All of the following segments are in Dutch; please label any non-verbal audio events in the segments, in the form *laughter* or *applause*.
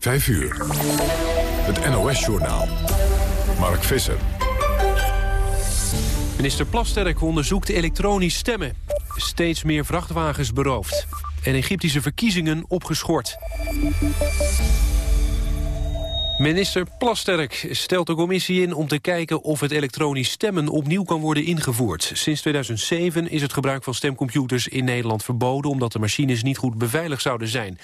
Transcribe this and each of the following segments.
5 uur. Het NOS-journaal. Mark Visser. Minister Plasterk onderzoekt elektronisch stemmen. Steeds meer vrachtwagens beroofd. En Egyptische verkiezingen opgeschort. Minister Plasterk stelt de commissie in om te kijken of het elektronisch stemmen opnieuw kan worden ingevoerd. Sinds 2007 is het gebruik van stemcomputers in Nederland verboden omdat de machines niet goed beveiligd zouden zijn.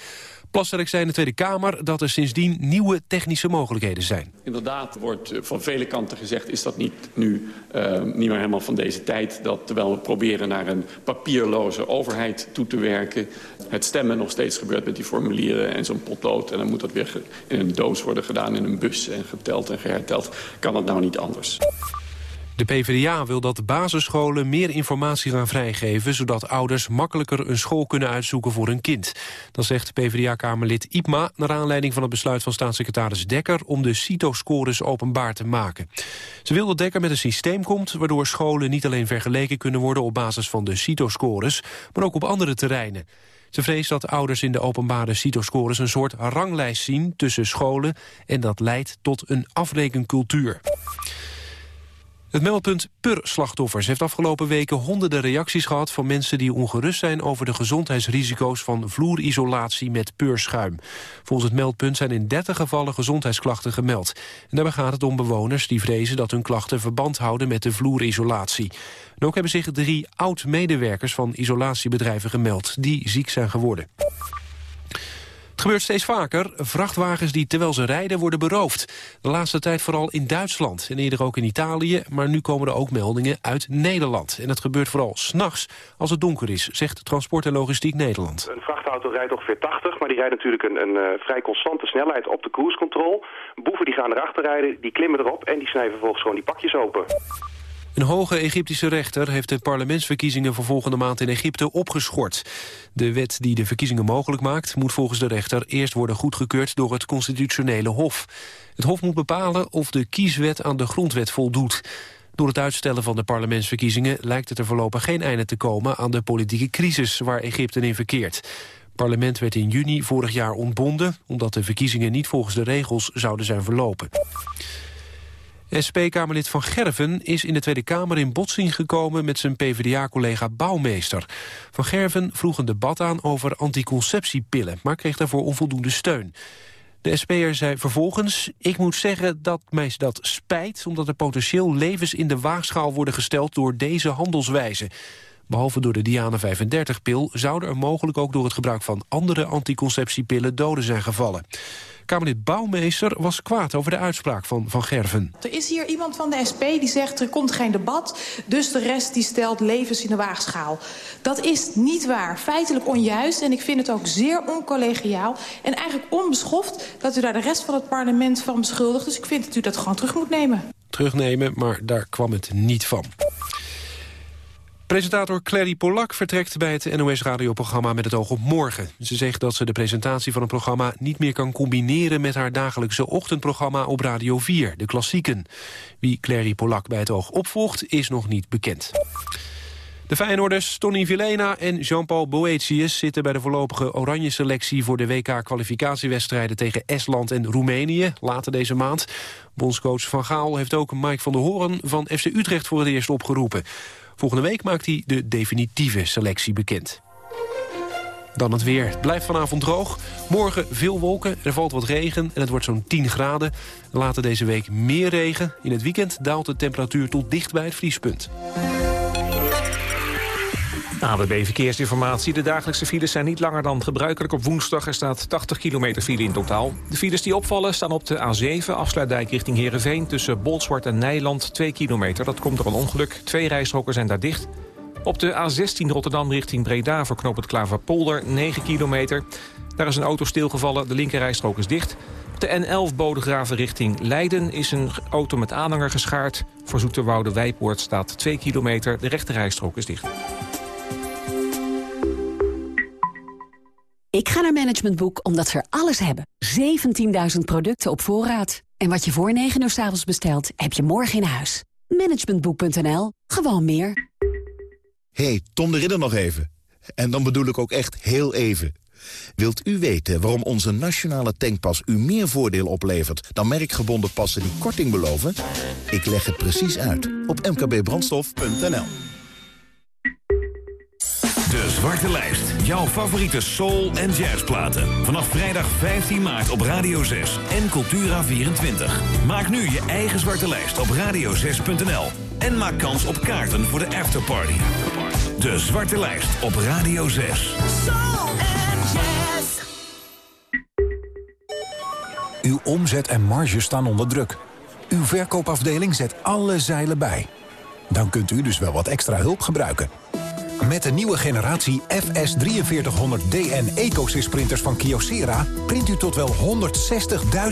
Plasterk zei in de Tweede Kamer dat er sindsdien nieuwe technische mogelijkheden zijn. Inderdaad wordt eh, van vele kanten gezegd, is dat niet nu uh, niet meer helemaal van deze tijd. Dat terwijl we proberen naar een papierloze overheid toe te werken... het stemmen nog steeds gebeurt met die formulieren en zo'n potlood. En dan moet dat weer in een doos worden gedaan, in een bus en geteld en geherteld. Kan dat nou niet anders? De PvdA wil dat basisscholen meer informatie gaan vrijgeven... zodat ouders makkelijker een school kunnen uitzoeken voor hun kind. Dat zegt PvdA-kamerlid Ipma... naar aanleiding van het besluit van staatssecretaris Dekker... om de CITO-scores openbaar te maken. Ze wil dat Dekker met een systeem komt... waardoor scholen niet alleen vergeleken kunnen worden... op basis van de CITO-scores, maar ook op andere terreinen. Ze vreest dat ouders in de openbare CITO-scores een soort ranglijst zien tussen scholen... en dat leidt tot een afrekencultuur. Het meldpunt Per Slachtoffers heeft afgelopen weken honderden reacties gehad van mensen die ongerust zijn over de gezondheidsrisico's van vloerisolatie met peurschuim. Volgens het meldpunt zijn in 30 gevallen gezondheidsklachten gemeld. En daarbij gaat het om bewoners die vrezen dat hun klachten verband houden met de vloerisolatie. En ook hebben zich drie oud-medewerkers van isolatiebedrijven gemeld die ziek zijn geworden. Het gebeurt steeds vaker. Vrachtwagens die terwijl ze rijden worden beroofd. De laatste tijd vooral in Duitsland en eerder ook in Italië. Maar nu komen er ook meldingen uit Nederland. En het gebeurt vooral s'nachts als het donker is, zegt Transport en Logistiek Nederland. Een vrachtauto rijdt ongeveer 80, maar die rijdt natuurlijk een, een uh, vrij constante snelheid op de cruise control. Boeven die gaan erachter rijden, die klimmen erop en die snijden vervolgens gewoon die pakjes open. Een hoge Egyptische rechter heeft de parlementsverkiezingen voor volgende maand in Egypte opgeschort. De wet die de verkiezingen mogelijk maakt moet volgens de rechter eerst worden goedgekeurd door het constitutionele hof. Het hof moet bepalen of de kieswet aan de grondwet voldoet. Door het uitstellen van de parlementsverkiezingen lijkt het er voorlopig geen einde te komen aan de politieke crisis waar Egypte in verkeert. Het parlement werd in juni vorig jaar ontbonden omdat de verkiezingen niet volgens de regels zouden zijn verlopen. SP-Kamerlid Van Gerven is in de Tweede Kamer in botsing gekomen met zijn PvdA-collega Bouwmeester. Van Gerven vroeg een debat aan over anticonceptiepillen, maar kreeg daarvoor onvoldoende steun. De SP'er zei vervolgens, ik moet zeggen dat mij dat spijt... omdat er potentieel levens in de waagschaal worden gesteld door deze handelswijze. Behalve door de Diana 35-pil zouden er mogelijk ook door het gebruik van andere anticonceptiepillen doden zijn gevallen. Kamerlid Bouwmeester was kwaad over de uitspraak van Van Gerven. Er is hier iemand van de SP die zegt er komt geen debat... dus de rest die stelt levens in de waagschaal. Dat is niet waar, feitelijk onjuist... en ik vind het ook zeer oncollegiaal en eigenlijk onbeschoft... dat u daar de rest van het parlement van beschuldigt. Dus ik vind dat u dat gewoon terug moet nemen. Terugnemen, maar daar kwam het niet van. Presentator Clary Polak vertrekt bij het NOS-radioprogramma met het oog op morgen. Ze zegt dat ze de presentatie van het programma niet meer kan combineren met haar dagelijkse ochtendprogramma op Radio 4, de klassieken. Wie Clary Polak bij het oog opvolgt is nog niet bekend. De Feyenoorders Tony Villena en Jean-Paul Boetius zitten bij de voorlopige oranje selectie voor de WK-kwalificatiewedstrijden tegen Estland en Roemenië later deze maand. Bondscoach Van Gaal heeft ook Mike van der Hoorn van FC Utrecht voor het eerst opgeroepen. Volgende week maakt hij de definitieve selectie bekend. Dan het weer. Het blijft vanavond droog. Morgen veel wolken, er valt wat regen en het wordt zo'n 10 graden. Later deze week meer regen. In het weekend daalt de temperatuur tot dicht bij het vriespunt. ABB Verkeersinformatie. De dagelijkse files zijn niet langer dan gebruikelijk. Op woensdag er staat 80 kilometer file in totaal. De files die opvallen staan op de A7, afsluitdijk richting Heerenveen... tussen Bolsward en Nijland, 2 kilometer. Dat komt door een ongeluk. Twee rijstroken zijn daar dicht. Op de A16 Rotterdam richting Breda verknoopt het Klaverpolder, 9 kilometer. Daar is een auto stilgevallen, de linkerrijstrook is dicht. Op de N11 Bodegraven richting Leiden is een auto met aanhanger geschaard. Voor Zoeterwoude Wijpoort staat 2 kilometer, de rechterrijstrook is dicht. Ik ga naar Management Boek omdat ze er alles hebben. 17.000 producten op voorraad. En wat je voor 9 uur s avonds bestelt, heb je morgen in huis. Managementboek.nl. Gewoon meer. hey, Tom de Ridder nog even. En dan bedoel ik ook echt heel even. Wilt u weten waarom onze nationale tankpas u meer voordeel oplevert... dan merkgebonden passen die korting beloven? Ik leg het precies uit op mkbbrandstof.nl. De Zwarte Lijst. Jouw favoriete soul- en jazzplaten. Vanaf vrijdag 15 maart op Radio 6 en Cultura24. Maak nu je eigen Zwarte Lijst op radio6.nl. En maak kans op kaarten voor de afterparty. De Zwarte Lijst op Radio 6. Soul and jazz. Uw omzet en marge staan onder druk. Uw verkoopafdeling zet alle zeilen bij. Dan kunt u dus wel wat extra hulp gebruiken. Met de nieuwe generatie FS4300DN EcoSys printers van Kyocera... print u tot wel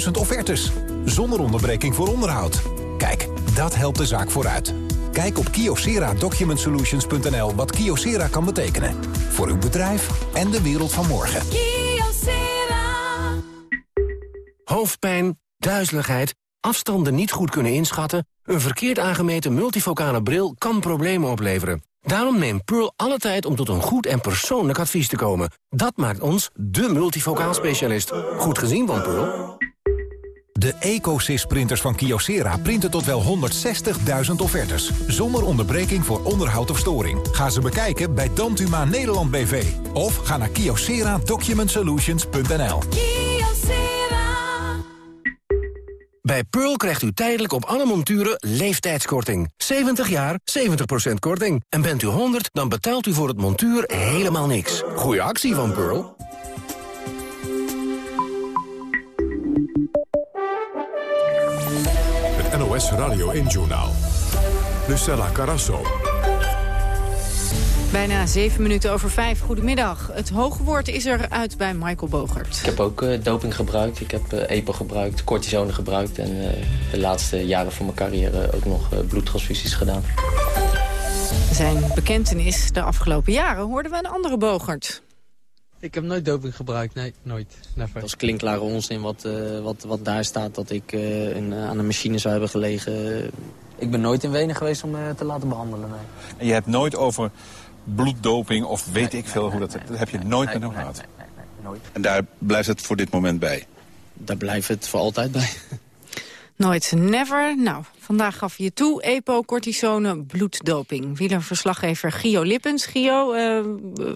160.000 offertes. Zonder onderbreking voor onderhoud. Kijk, dat helpt de zaak vooruit. Kijk op kyocera-documentsolutions.nl wat Kyocera kan betekenen. Voor uw bedrijf en de wereld van morgen. Kyocera. Hoofdpijn, duizeligheid, afstanden niet goed kunnen inschatten... een verkeerd aangemeten multifocale bril kan problemen opleveren. Daarom neemt Pearl alle tijd om tot een goed en persoonlijk advies te komen. Dat maakt ons de multifocaal specialist. Goed gezien van Pearl. De EcoSys-printers van Kyocera printen tot wel 160.000 offertes. Zonder onderbreking voor onderhoud of storing. Ga ze bekijken bij Dantuma Nederland BV. Of ga naar kyocera-documentsolutions.nl. Bij Pearl krijgt u tijdelijk op alle monturen leeftijdskorting. 70 jaar, 70% korting. En bent u 100, dan betaalt u voor het montuur helemaal niks. Goeie actie van Pearl. Het NOS Radio 1 Journaal. Lucella Carasso. Bijna zeven minuten over vijf. Goedemiddag. Het hoge woord is er uit bij Michael Bogert. Ik heb ook uh, doping gebruikt. Ik heb uh, EPO gebruikt, cortisone gebruikt... en uh, de laatste jaren van mijn carrière ook nog bloedtransfusies gedaan. Zijn bekentenis de afgelopen jaren hoorden we een andere Bogert. Ik heb nooit doping gebruikt, nee, nooit. Never. Dat is klinklare onzin wat, wat, wat daar staat... dat ik in, aan de machine zou hebben gelegen. Ik ben nooit in Wenen geweest om me te laten behandelen, nee. En je hebt nooit over bloeddoping of weet ik veel hoe dat... Dat heb je nooit met hem gehad? Nee, nee, nooit. En daar blijft het voor dit moment bij? Daar blijft het voor altijd bij. Nooit, never. Nou, vandaag gaf je toe. EPO, cortisone, bloeddoping. Wielerverslaggever Gio Lippens. Gio, uh,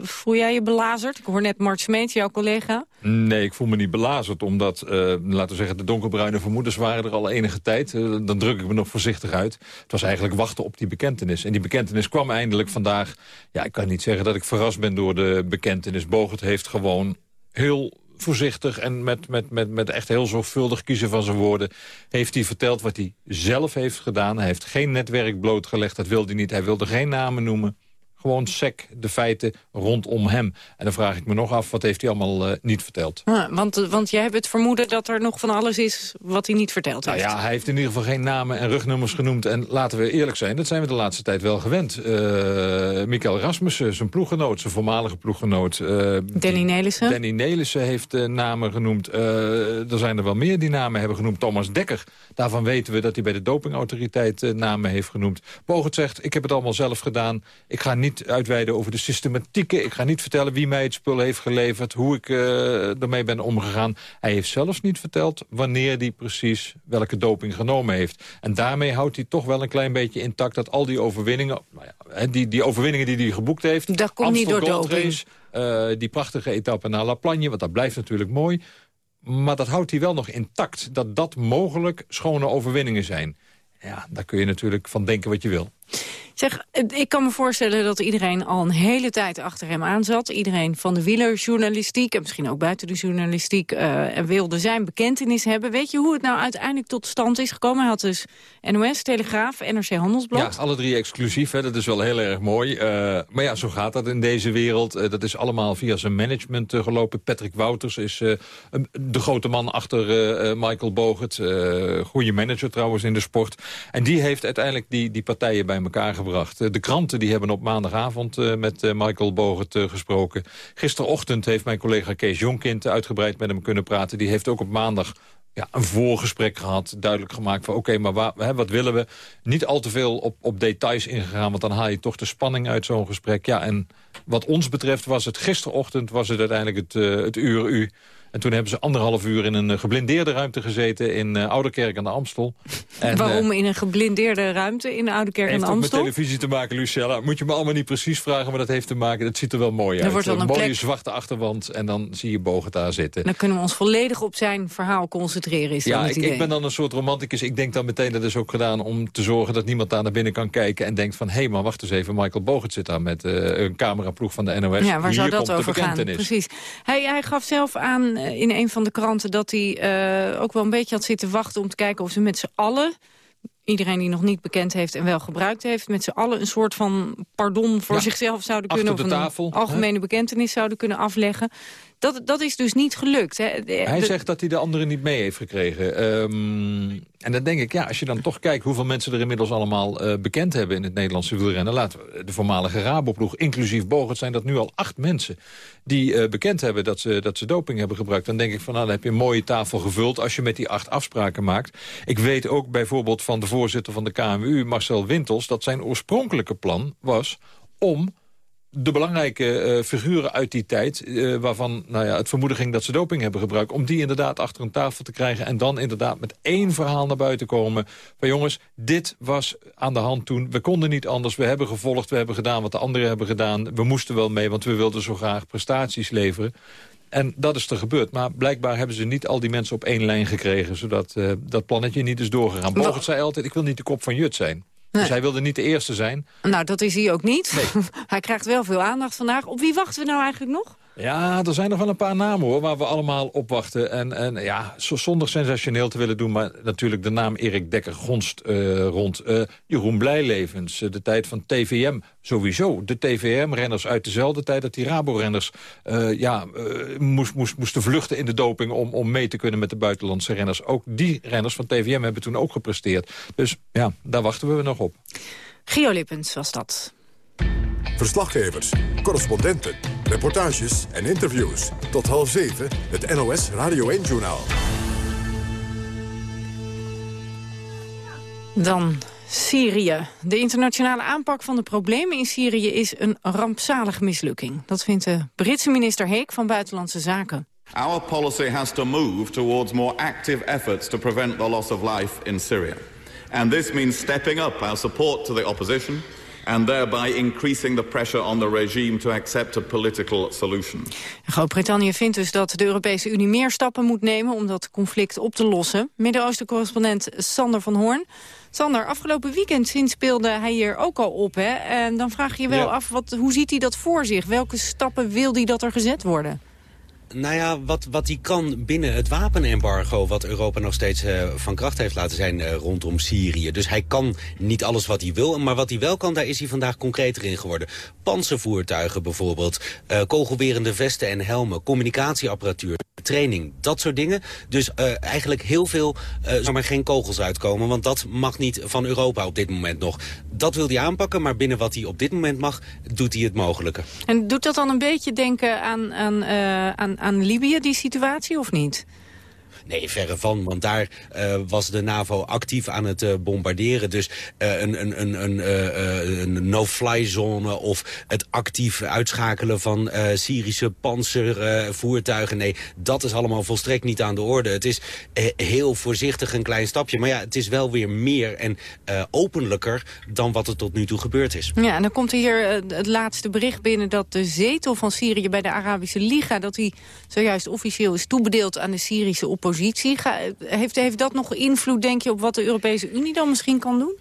voel jij je belazerd? Ik hoor net Mart Smeet, jouw collega. Nee, ik voel me niet belazerd. Omdat, uh, laten we zeggen, de donkerbruine vermoedens waren er al enige tijd. Uh, dan druk ik me nog voorzichtig uit. Het was eigenlijk wachten op die bekentenis. En die bekentenis kwam eindelijk vandaag. Ja, ik kan niet zeggen dat ik verrast ben door de bekentenis. Bogert heeft gewoon heel voorzichtig en met, met, met, met echt heel zorgvuldig kiezen van zijn woorden... heeft hij verteld wat hij zelf heeft gedaan. Hij heeft geen netwerk blootgelegd, dat wilde hij niet. Hij wilde geen namen noemen. Gewoon sec de feiten rondom hem. En dan vraag ik me nog af, wat heeft hij allemaal uh, niet verteld? Ah, want, want jij hebt het vermoeden dat er nog van alles is wat hij niet verteld nou heeft. ja, hij heeft in ieder geval geen namen en rugnummers genoemd. En laten we eerlijk zijn, dat zijn we de laatste tijd wel gewend. Uh, Mikael Rasmussen, zijn ploeggenoot, zijn voormalige ploeggenoot. Uh, Danny Nelissen. Danny Nelissen heeft namen genoemd. er zijn er wel meer die namen hebben genoemd. Thomas Dekker, daarvan weten we dat hij bij de dopingautoriteit namen heeft genoemd. Bogert zegt, ik heb het allemaal zelf gedaan. Ik ga niet uitweiden over de systematieken. Ik ga niet vertellen wie mij het spul heeft geleverd, hoe ik uh, ermee ben omgegaan. Hij heeft zelfs niet verteld wanneer hij precies welke doping genomen heeft. En daarmee houdt hij toch wel een klein beetje intact dat al die overwinningen, nou ja, die, die overwinningen die hij geboekt heeft... Dat komt niet door doping. Race, uh, die prachtige etappe naar La Plagne, want dat blijft natuurlijk mooi. Maar dat houdt hij wel nog intact, dat dat mogelijk schone overwinningen zijn. Ja, daar kun je natuurlijk van denken wat je wil. Zeg, ik kan me voorstellen dat iedereen al een hele tijd achter hem aan zat. Iedereen van de wielerjournalistiek en misschien ook buiten de journalistiek... Uh, wilde zijn bekentenis hebben. Weet je hoe het nou uiteindelijk tot stand is gekomen? Hij had dus NOS, Telegraaf, NRC Handelsblad. Ja, alle drie exclusief. Hè. Dat is wel heel erg mooi. Uh, maar ja, zo gaat dat in deze wereld. Uh, dat is allemaal via zijn management gelopen. Patrick Wouters is de grote man achter Michael Bogert. goede manager trouwens in de sport. En die heeft uiteindelijk die, die partijen bij elkaar gebracht. De kranten die hebben op maandagavond uh, met uh, Michael Bogert gesproken. Gisterochtend heeft mijn collega Kees Jonkind uitgebreid met hem kunnen praten. Die heeft ook op maandag ja, een voorgesprek gehad, duidelijk gemaakt van oké, maar hè, wat willen we? Niet al te veel op, op details ingegaan, want dan haal je toch de spanning uit zo'n gesprek. Ja, en wat ons betreft was het gisterochtend was het uiteindelijk het, uh, het uur. En toen hebben ze anderhalf uur in een geblindeerde ruimte gezeten... in uh, Ouderkerk aan de Amstel. En, Waarom in een geblindeerde ruimte in Ouderkerk aan de Amstel? Heeft met televisie te maken, Lucella. Moet je me allemaal niet precies vragen, maar dat heeft te maken... het ziet er wel mooi uit. een, een mooie plek... zwarte achterwand en dan zie je daar zitten. Dan kunnen we ons volledig op zijn verhaal concentreren, is Ja, ik, ik, ben dan een soort romanticus. Ik denk dan meteen, dat is ook gedaan om te zorgen... dat niemand daar naar binnen kan kijken en denkt van... hé, hey, maar wacht eens even, Michael Bogert zit daar met uh, een cameraploeg van de NOS. Ja, waar zou dat over gaan? Precies. Hij, hij gaf zelf aan in een van de kranten dat hij uh, ook wel een beetje had zitten wachten... om te kijken of ze met z'n allen iedereen die nog niet bekend heeft en wel gebruikt heeft... met z'n allen een soort van pardon voor zichzelf zouden kunnen... of een tafel, algemene hè? bekentenis zouden kunnen afleggen. Dat, dat is dus niet gelukt. Hè. hij zegt dat hij de anderen niet mee heeft gekregen. Um, en dan denk ik, ja, als je dan toch kijkt hoeveel mensen er inmiddels allemaal uh, bekend hebben in het Nederlandse wielrennen. Laten we de voormalige Raboploeg, inclusief Bogert, zijn dat nu al acht mensen die uh, bekend hebben dat ze, dat ze doping hebben gebruikt. Dan denk ik van, nou, dan heb je een mooie tafel gevuld als je met die acht afspraken maakt. Ik weet ook bijvoorbeeld van de voorzitter van de KMU, Marcel Wintels, dat zijn oorspronkelijke plan was om de belangrijke uh, figuren uit die tijd... Uh, waarvan nou ja, het vermoeden ging dat ze doping hebben gebruikt... om die inderdaad achter een tafel te krijgen... en dan inderdaad met één verhaal naar buiten komen... van jongens, dit was aan de hand toen. We konden niet anders, we hebben gevolgd, we hebben gedaan wat de anderen hebben gedaan. We moesten wel mee, want we wilden zo graag prestaties leveren. En dat is er gebeurd. Maar blijkbaar hebben ze niet al die mensen op één lijn gekregen... zodat uh, dat plannetje niet is doorgegaan. Bogert zei altijd, ik wil niet de kop van Jut zijn. Dus hij wilde niet de eerste zijn. Nou, dat is hij ook niet. Nee. *laughs* hij krijgt wel veel aandacht vandaag. Op wie wachten we nou eigenlijk nog? Ja, er zijn nog wel een paar namen hoor, waar we allemaal op wachten. En, en ja, zonder sensationeel te willen doen... maar natuurlijk de naam Erik Dekker gonst uh, rond. Uh, Jeroen Blijlevens, uh, de tijd van TVM sowieso. De TVM-renners uit dezelfde tijd dat die Rabo-renners... ja, moest, moest, moesten vluchten in de doping om, om mee te kunnen met de buitenlandse renners. Ook die renners van TVM hebben toen ook gepresteerd. Dus ja, daar wachten we nog op. Gio Lippens was dat. Verslaggevers, correspondenten, reportages en interviews. Tot half zeven, het NOS Radio 1-journaal. Dan Syrië. De internationale aanpak van de problemen in Syrië is een rampzalige mislukking. Dat vindt de Britse minister Heek van Buitenlandse Zaken. Our policy has to move towards more active efforts to prevent the loss of life in Syria. And this means stepping up our support to the opposition and thereby increasing the pressure on the regime to accept a political solution. Groot-Brittannië vindt dus dat de Europese Unie meer stappen moet nemen om dat conflict op te lossen. Midden-Oosten-correspondent Sander van Hoorn. Sander, afgelopen weekend sinds speelde hij hier ook al op. Hè? En dan vraag je je wel af, wat, hoe ziet hij dat voor zich? Welke stappen wil hij dat er gezet worden? Nou ja, wat, wat hij kan binnen het wapenembargo... wat Europa nog steeds uh, van kracht heeft laten zijn uh, rondom Syrië. Dus hij kan niet alles wat hij wil. Maar wat hij wel kan, daar is hij vandaag concreter in geworden. Panzervoertuigen bijvoorbeeld, uh, kogelwerende vesten en helmen... communicatieapparatuur, training, dat soort dingen. Dus eigenlijk heel veel, uh, geen kogels uitkomen... want dat mag niet van Europa op dit moment nog. Dat wil hij aanpakken, maar binnen wat hij op dit moment mag... doet hij het mogelijke. En doet dat dan een beetje denken aan, aan, aan aan Libië, die situatie, of niet? Nee, verre van, want daar uh, was de NAVO actief aan het uh, bombarderen. Dus uh, een, een, een, een, no-fly zone of het actief uitschakelen van Syrische panzervoertuigen. nee, dat is allemaal volstrekt niet aan de orde. Het is heel voorzichtig een klein stapje. Maar ja, het is wel weer meer en openlijker dan wat er tot nu toe gebeurd is. Ja, en dan komt hier het laatste bericht binnen dat de zetel van Syrië bij de Arabische Liga... dat die zojuist officieel is toebedeeld aan de Syrische oppositie heeft, heeft dat nog invloed, denk je, op wat de Europese Unie dan misschien kan doen?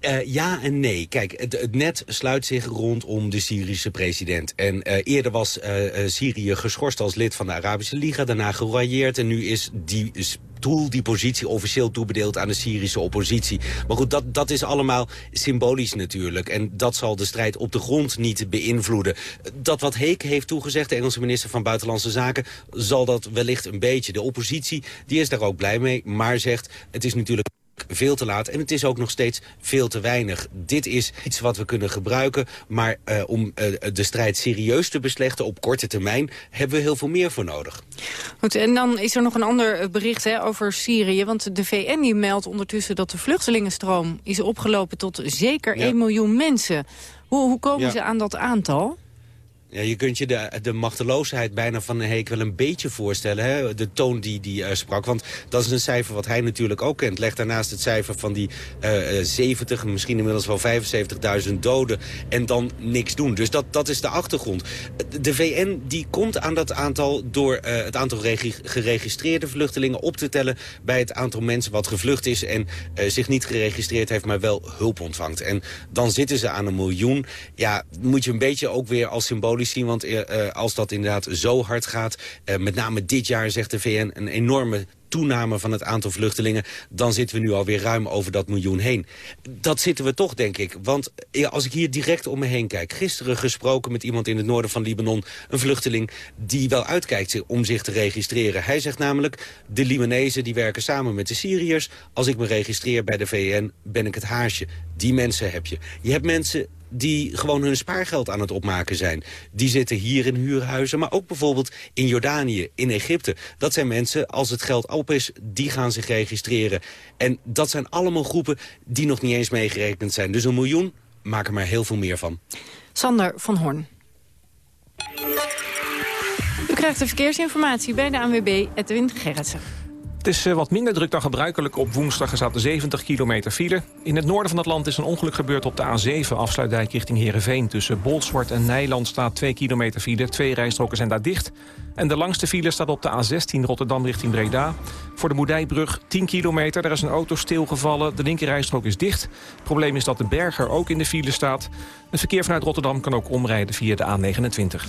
Uh, ja en nee. Kijk, het, net sluit zich rondom de Syrische president. En uh, eerder was uh, Syrië geschorst als lid van de Arabische Liga, daarna geroyeerd. En nu is die stoel, die positie, officieel toebedeeld aan de Syrische oppositie. Maar goed, dat, dat is allemaal symbolisch natuurlijk. En dat zal de strijd op de grond niet beïnvloeden. Dat wat Heek heeft toegezegd, de Engelse minister van Buitenlandse Zaken... zal dat wellicht een beetje. De oppositie die is daar ook blij mee, maar zegt... het is natuurlijk veel te laat. En het is ook nog steeds veel te weinig. Dit is iets wat we kunnen gebruiken. Maar uh, om uh, de strijd serieus te beslechten op korte termijn... hebben we heel veel meer voor nodig. Goed, en dan is er nog een ander bericht hè, over Syrië. Want de VN die meldt ondertussen dat de vluchtelingenstroom is opgelopen... tot zeker ja. 1 miljoen mensen. Hoe, hoe komen ja. ze aan dat aantal? Ja, je kunt je de, de machteloosheid bijna van Heek wel een beetje voorstellen. Hè? De toon die hij uh, sprak. Want dat is een cijfer wat hij natuurlijk ook kent. Leg daarnaast het cijfer van die uh, 70, misschien inmiddels wel 75.000 doden. En dan niks doen. Dus dat, dat is de achtergrond. De VN die komt aan dat aantal door het aantal geregistreerde vluchtelingen op te tellen... bij het aantal mensen wat gevlucht is en zich niet geregistreerd heeft... maar wel hulp ontvangt. En dan zitten ze aan een miljoen. Ja, moet je een beetje ook weer als zien. Want uh, als dat inderdaad zo hard gaat... Uh, met name dit jaar, zegt de VN, een enorme toename van het aantal vluchtelingen... dan zitten we nu alweer ruim over dat miljoen heen. Dat zitten we toch, denk ik. Want als ik hier direct om me heen kijk... gisteren gesproken met iemand in het noorden van Libanon... een vluchteling die wel uitkijkt om zich te registreren. Hij zegt namelijk, de Libanezen die werken samen met de Syriërs. Als ik me registreer bij de VN, ben ik het haasje. Die mensen heb je. Je hebt mensen die gewoon hun spaargeld aan het opmaken zijn. Die zitten hier in huurhuizen, maar ook bijvoorbeeld in Jordanië, in Egypte. Dat zijn mensen, als het geld op is, die gaan zich registreren. En dat zijn allemaal groepen die nog niet eens meegerekend zijn. Dus een miljoen, maak er maar heel veel meer van. Sander van Hoorn. U krijgt de verkeersinformatie bij de ANWB Edwin Gerritsen. Het is wat minder druk dan gebruikelijk. Op woensdag er staat 70 kilometer file. In het noorden van het land is een ongeluk gebeurd op de A7... afsluitdijk richting Heerenveen. Tussen Bolsward en Nijland staat 2 kilometer file. Twee rijstroken zijn daar dicht. En de langste file staat op de A16 Rotterdam richting Breda. Voor de Moedijbrug 10 kilometer. Daar is een auto stilgevallen. De linkerrijstrook is dicht. Het probleem is dat de berger ook in de file staat. Het verkeer vanuit Rotterdam kan ook omrijden via de A29.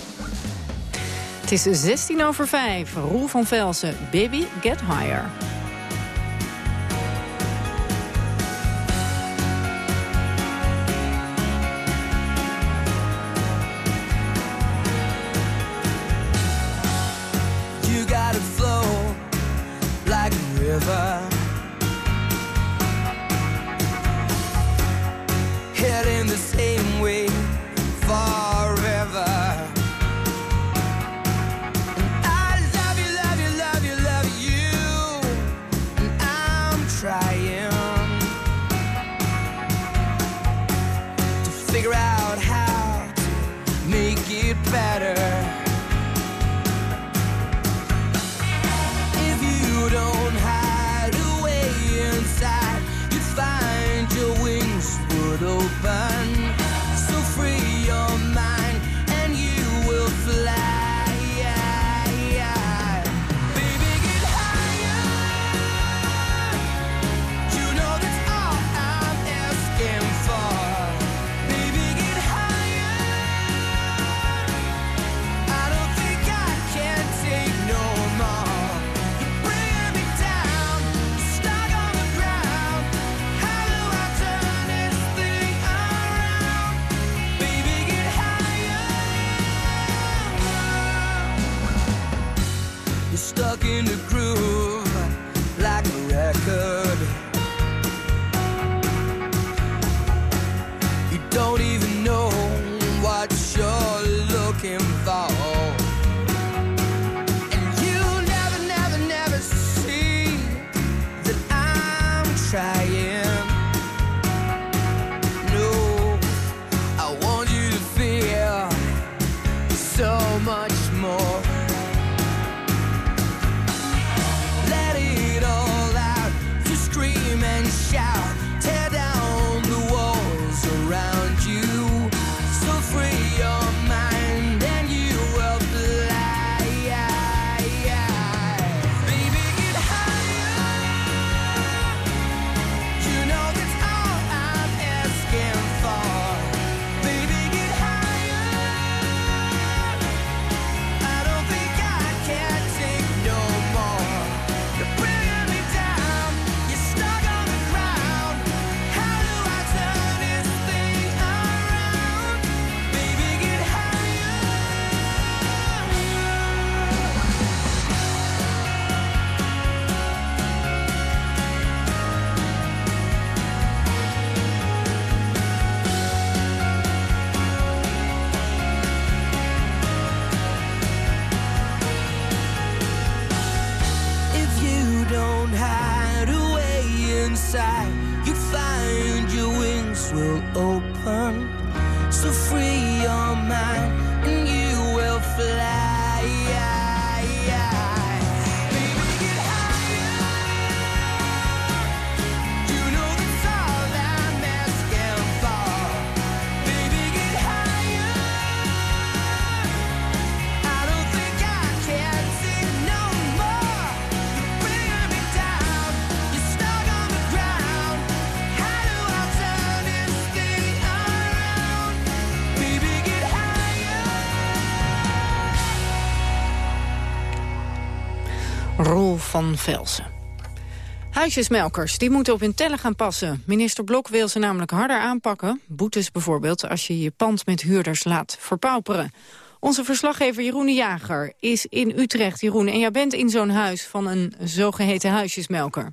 Het is 16 over 5. Roel van Velsen, Baby Get Higher. Van Velsen. Huisjesmelkers die moeten op hun tellen gaan passen. Minister Blok wil ze namelijk harder aanpakken. Boetes bijvoorbeeld als je je pand met huurders laat verpauperen. Onze verslaggever Jeroen de Jager is in Utrecht. Jeroen, en jij bent in zo'n huis van een zogeheten huisjesmelker.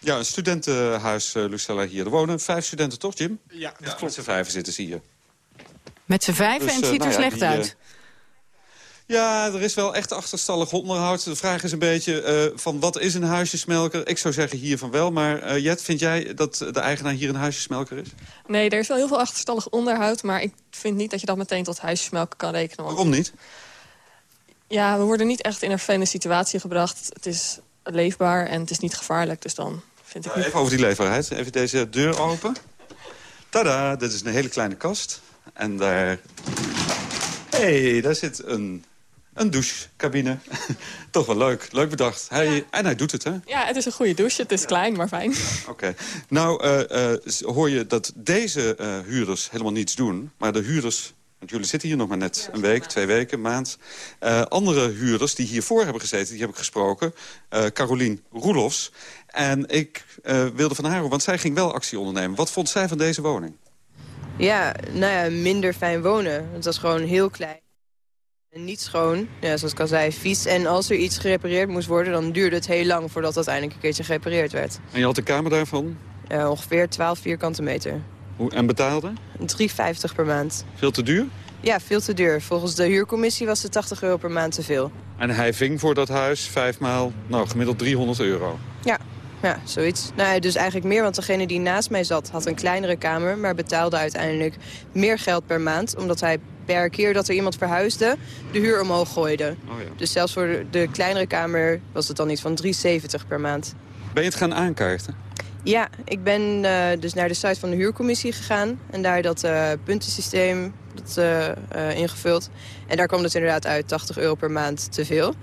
Ja, een studentenhuis, eh, Lucella, hier. Er wonen vijf studenten, toch, Jim? Ja, dat klopt. Met z'n vijven zitten ze hier. Met z'n vijven Dus, en het eh, ziet er nou ja, slecht die, eh, uit. Ja, er is wel echt achterstallig onderhoud. De vraag is een beetje eh, van wat is een huisjesmelker? Ik zou zeggen hier van wel, maar eh, Jet, vind jij dat de eigenaar hier een huisjesmelker is? Nee, er is wel heel veel achterstallig onderhoud... maar ik vind niet dat je dat meteen tot huisjesmelk kan rekenen. Want, Waarom niet? ja, we worden niet echt in een vervelende situatie gebracht. Het is leefbaar en het is niet gevaarlijk, dus dan vind ik niet... Even over die leefbaarheid. Even deze deur open. Tada, dit is een hele kleine kast. En daar... hey, daar zit een, een douchecabine. *laughs* Toch wel leuk. Leuk bedacht. Hij, En hij doet het, hè? Ja, het is een goede douche. Het is klein, maar fijn. Oké. Nou, eh, eh, hoor je dat deze eh, huurders helemaal niets doen. Maar de huurders, want jullie zitten hier nog maar net een week, twee weken, een maand. Eh, andere huurders die hiervoor hebben gezeten, die heb ik gesproken. Eh Carolien Roelofs. En ik eh, wilde van haar horen, want zij ging wel actie ondernemen. Wat vond zij van deze woning? Ja, nou ja, minder fijn wonen. Het was gewoon heel klein. Niet schoon, ja, zoals ik al zei, vies. En als er iets gerepareerd moest worden, dan duurde het heel lang voordat dat eindelijk een keertje gerepareerd werd. En je had de kamer daarvan? Eh, ongeveer 12 vierkante meter. Hoe, en betaalde? 3,50 per maand. Veel te duur? Ja, veel te duur. Volgens de huurcommissie was het 80 euro per maand te veel. En hij ving voor dat huis vijfmaal, nou gemiddeld 300 euro. Ja, ja, zoiets. Nou, ja, dus eigenlijk meer, want degene die naast mij zat had een kleinere kamer... maar betaalde uiteindelijk meer geld per maand... omdat hij per keer dat er iemand verhuisde de huur omhoog gooide. Oh ja. Dus zelfs voor de, de kleinere kamer was het dan iets van 3,70 per maand. Ben je het gaan aankaarten? Ja, ik ben eh, dus naar de site van de huurcommissie gegaan... en daar dat eh, puntensysteem dat, eh, ingevuld. En daar kwam het inderdaad uit 80 euro per maand te veel.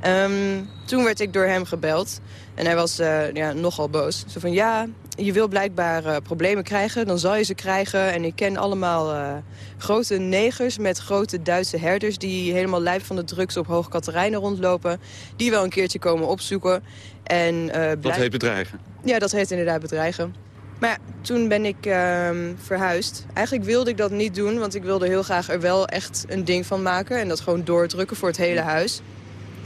Ehm, toen werd ik door hem gebeld. En hij was eh, ja, nogal boos. Zo van, ja, je wil blijkbaar eh, problemen krijgen, dan zal je ze krijgen. En ik ken allemaal eh, grote negers met grote Duitse herders... die helemaal lijp van de drugs op Hoog Katerijnen rondlopen. Die wel een keertje komen opzoeken. En, eh, Dat blijk- heet bedreigen. ja, dat heet inderdaad bedreigen. Maar ja, toen ben ik ehm, verhuisd. Eigenlijk wilde ik dat niet doen, want ik wilde heel graag er wel echt een ding van maken. En dat gewoon doordrukken voor het hele huis.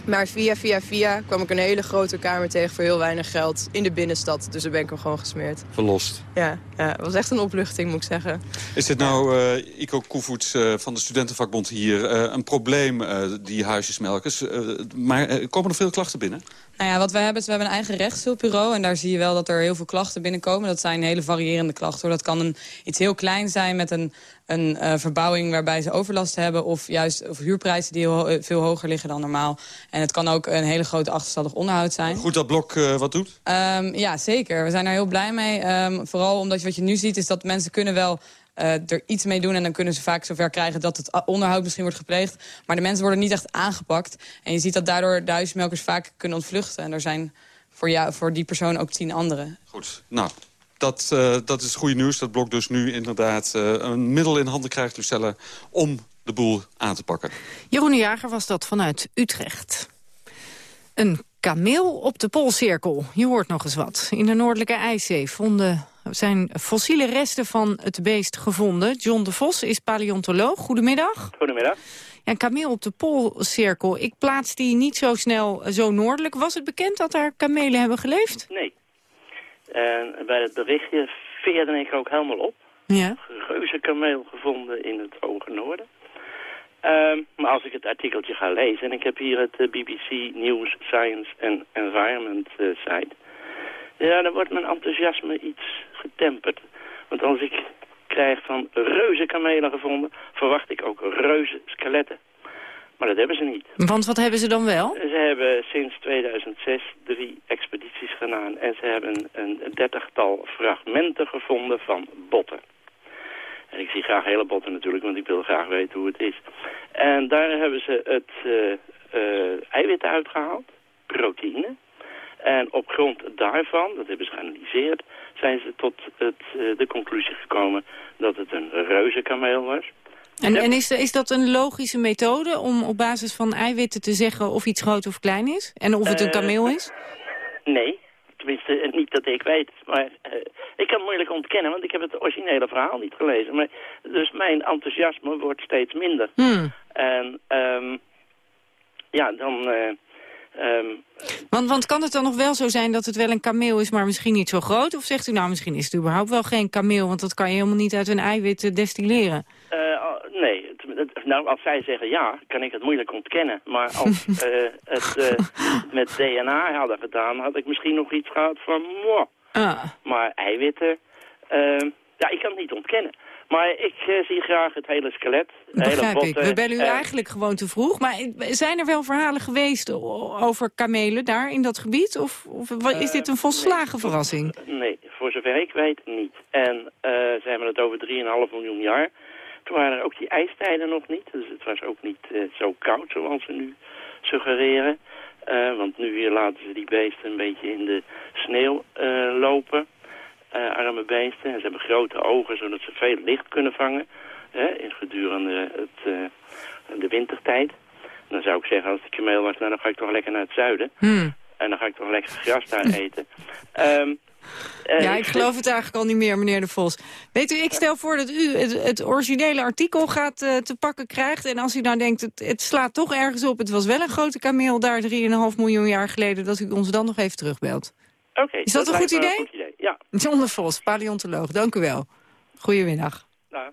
Maar via, via, via kwam ik een hele grote kamer tegen voor heel weinig geld in de binnenstad. Dus daar ben ik hem gewoon gesmeerd. Verlost. Ja, ja het was echt een opluchting, moet ik zeggen. Is dit nou, eh Ico Koevoets eh, van de Studentenvakbond hier, eh, een probleem, eh, die huisjesmelkers? Eh, maar komen er veel klachten binnen? Nou ja, wat we hebben is, we hebben een eigen rechtshulpbureau. En daar zie je wel dat er heel veel klachten binnenkomen. Dat zijn hele variërende klachten. Hoor. Dat kan een, iets heel klein zijn met een, een eh, verbouwing waarbij ze overlast hebben. Of juist of huurprijzen die heel, ho- veel hoger liggen dan normaal. En het kan ook een hele grote achterstallig onderhoud zijn. Goed dat Blok eh, wat doet? Ehm, ja, zeker. We zijn er heel blij mee. Ehm, vooral omdat je, wat je nu ziet is dat mensen kunnen wel eh, er iets mee doen. En dan kunnen ze vaak zover krijgen dat het onderhoud misschien wordt gepleegd. Maar de mensen worden niet echt aangepakt. En je ziet dat daardoor de huismelkers vaak kunnen ontvluchten. En er zijn voor, jou, voor die persoon ook tien anderen. Goed, nou, dat, eh, dat is goede nieuws. Dat Blok dus nu inderdaad eh, een middel in handen krijgt, Lucelle, om de boel aan te pakken. Jeroen de Jager was dat vanuit Utrecht. Een kameel op de Poolcirkel. Je hoort nog eens wat. In de Noordelijke IJszee vonden zijn fossiele resten van het beest gevonden. John de Vos is paleontoloog. Goedemiddag. Goedemiddag. Ja, kameel op de Poolcirkel. Ik plaats die niet zo snel eh, zo noordelijk. Was het bekend dat daar kamelen hebben geleefd? Nee. En bij het berichtje veerde ik ook helemaal op. Ja. Reuze kameel gevonden in het hoge noorden. Ehm, maar als ik het artikeltje ga lezen, en ik heb hier het eh, BBC News Science and Environment eh, site, ja, dan wordt mijn enthousiasme iets getemperd. Want als ik krijg van reuze kamelen gevonden, verwacht ik ook reuze skeletten. Maar dat hebben ze niet. Want wat hebben ze dan wel? Ze hebben sinds 2006 drie expedities gedaan en ze hebben een dertigtal fragmenten gevonden van botten. En ik zie graag hele botten natuurlijk, want ik wil graag weten hoe het is. En daar hebben ze het eh, eh, eiwit uitgehaald, proteïne. En op grond daarvan, dat hebben ze geanalyseerd, zijn ze tot het, eh, de conclusie gekomen dat het een reuzenkameel was. En, en is, is dat een logische methode om op basis van eiwitten te zeggen of iets groot of klein is? En of het een Eh, kameel is? Nee, tenminste eh, niet dat ik weet. Maar ik kan het moeilijk ontkennen, want ik heb het originele verhaal niet gelezen. Maar, dus mijn enthousiasme wordt steeds minder. Hmm. En ehm, ja, dan... ehm, Want, want kan het dan nog wel zo zijn dat het wel een kameel is, maar misschien niet zo groot? Of zegt u nou, misschien is het überhaupt wel geen kameel, want dat kan je helemaal niet uit een eiwit eh, destilleren? eh, nee, nou, als zij zeggen ja, kan ik het moeilijk ontkennen. Maar als *laughs* eh, het met DNA hadden gedaan, had ik misschien nog iets gehad van... Mwah. Ah. Maar eiwitten, ehm, ja, ik kan het niet ontkennen. Maar ik eh, zie graag het hele skelet, de hele Begrijp ik. We bellen u en- eigenlijk gewoon te vroeg. Maar zijn er wel verhalen geweest over kamelen daar in dat gebied? Of, of is dit een volslagen verrassing? Nee, voor zover ik weet niet. En eh, ze hebben het over 3,5 miljoen jaar. Toen waren er ook die ijstijden nog niet. Dus het was ook niet eh, zo koud zoals ze nu suggereren. Eh, want nu hier laten ze die beesten een beetje in de sneeuw eh, lopen. Eh, arme beesten. En ze hebben grote ogen zodat ze veel licht kunnen vangen. Hè, in gedurende het, eh, de wintertijd. Dan zou ik zeggen, als ik kameel was, nou, dan ga ik toch lekker naar het zuiden. Hmm. En dan ga ik toch lekker gras daar *laughs* eten. Ehm, eh, Ja, ik geloof het eigenlijk al niet meer, meneer De Vos. Weet u, ik stel voor dat u het, het originele artikel gaat te pakken krijgt. En als u nou denkt, het, het slaat toch ergens op. Het was wel een grote kameel daar 3,5 miljoen jaar geleden. Dat u ons dan nog even terugbelt. Oké, Is dat idee? Een goed idee. John De Vos, paleontoloog, dank u wel. Goedemiddag. Nou.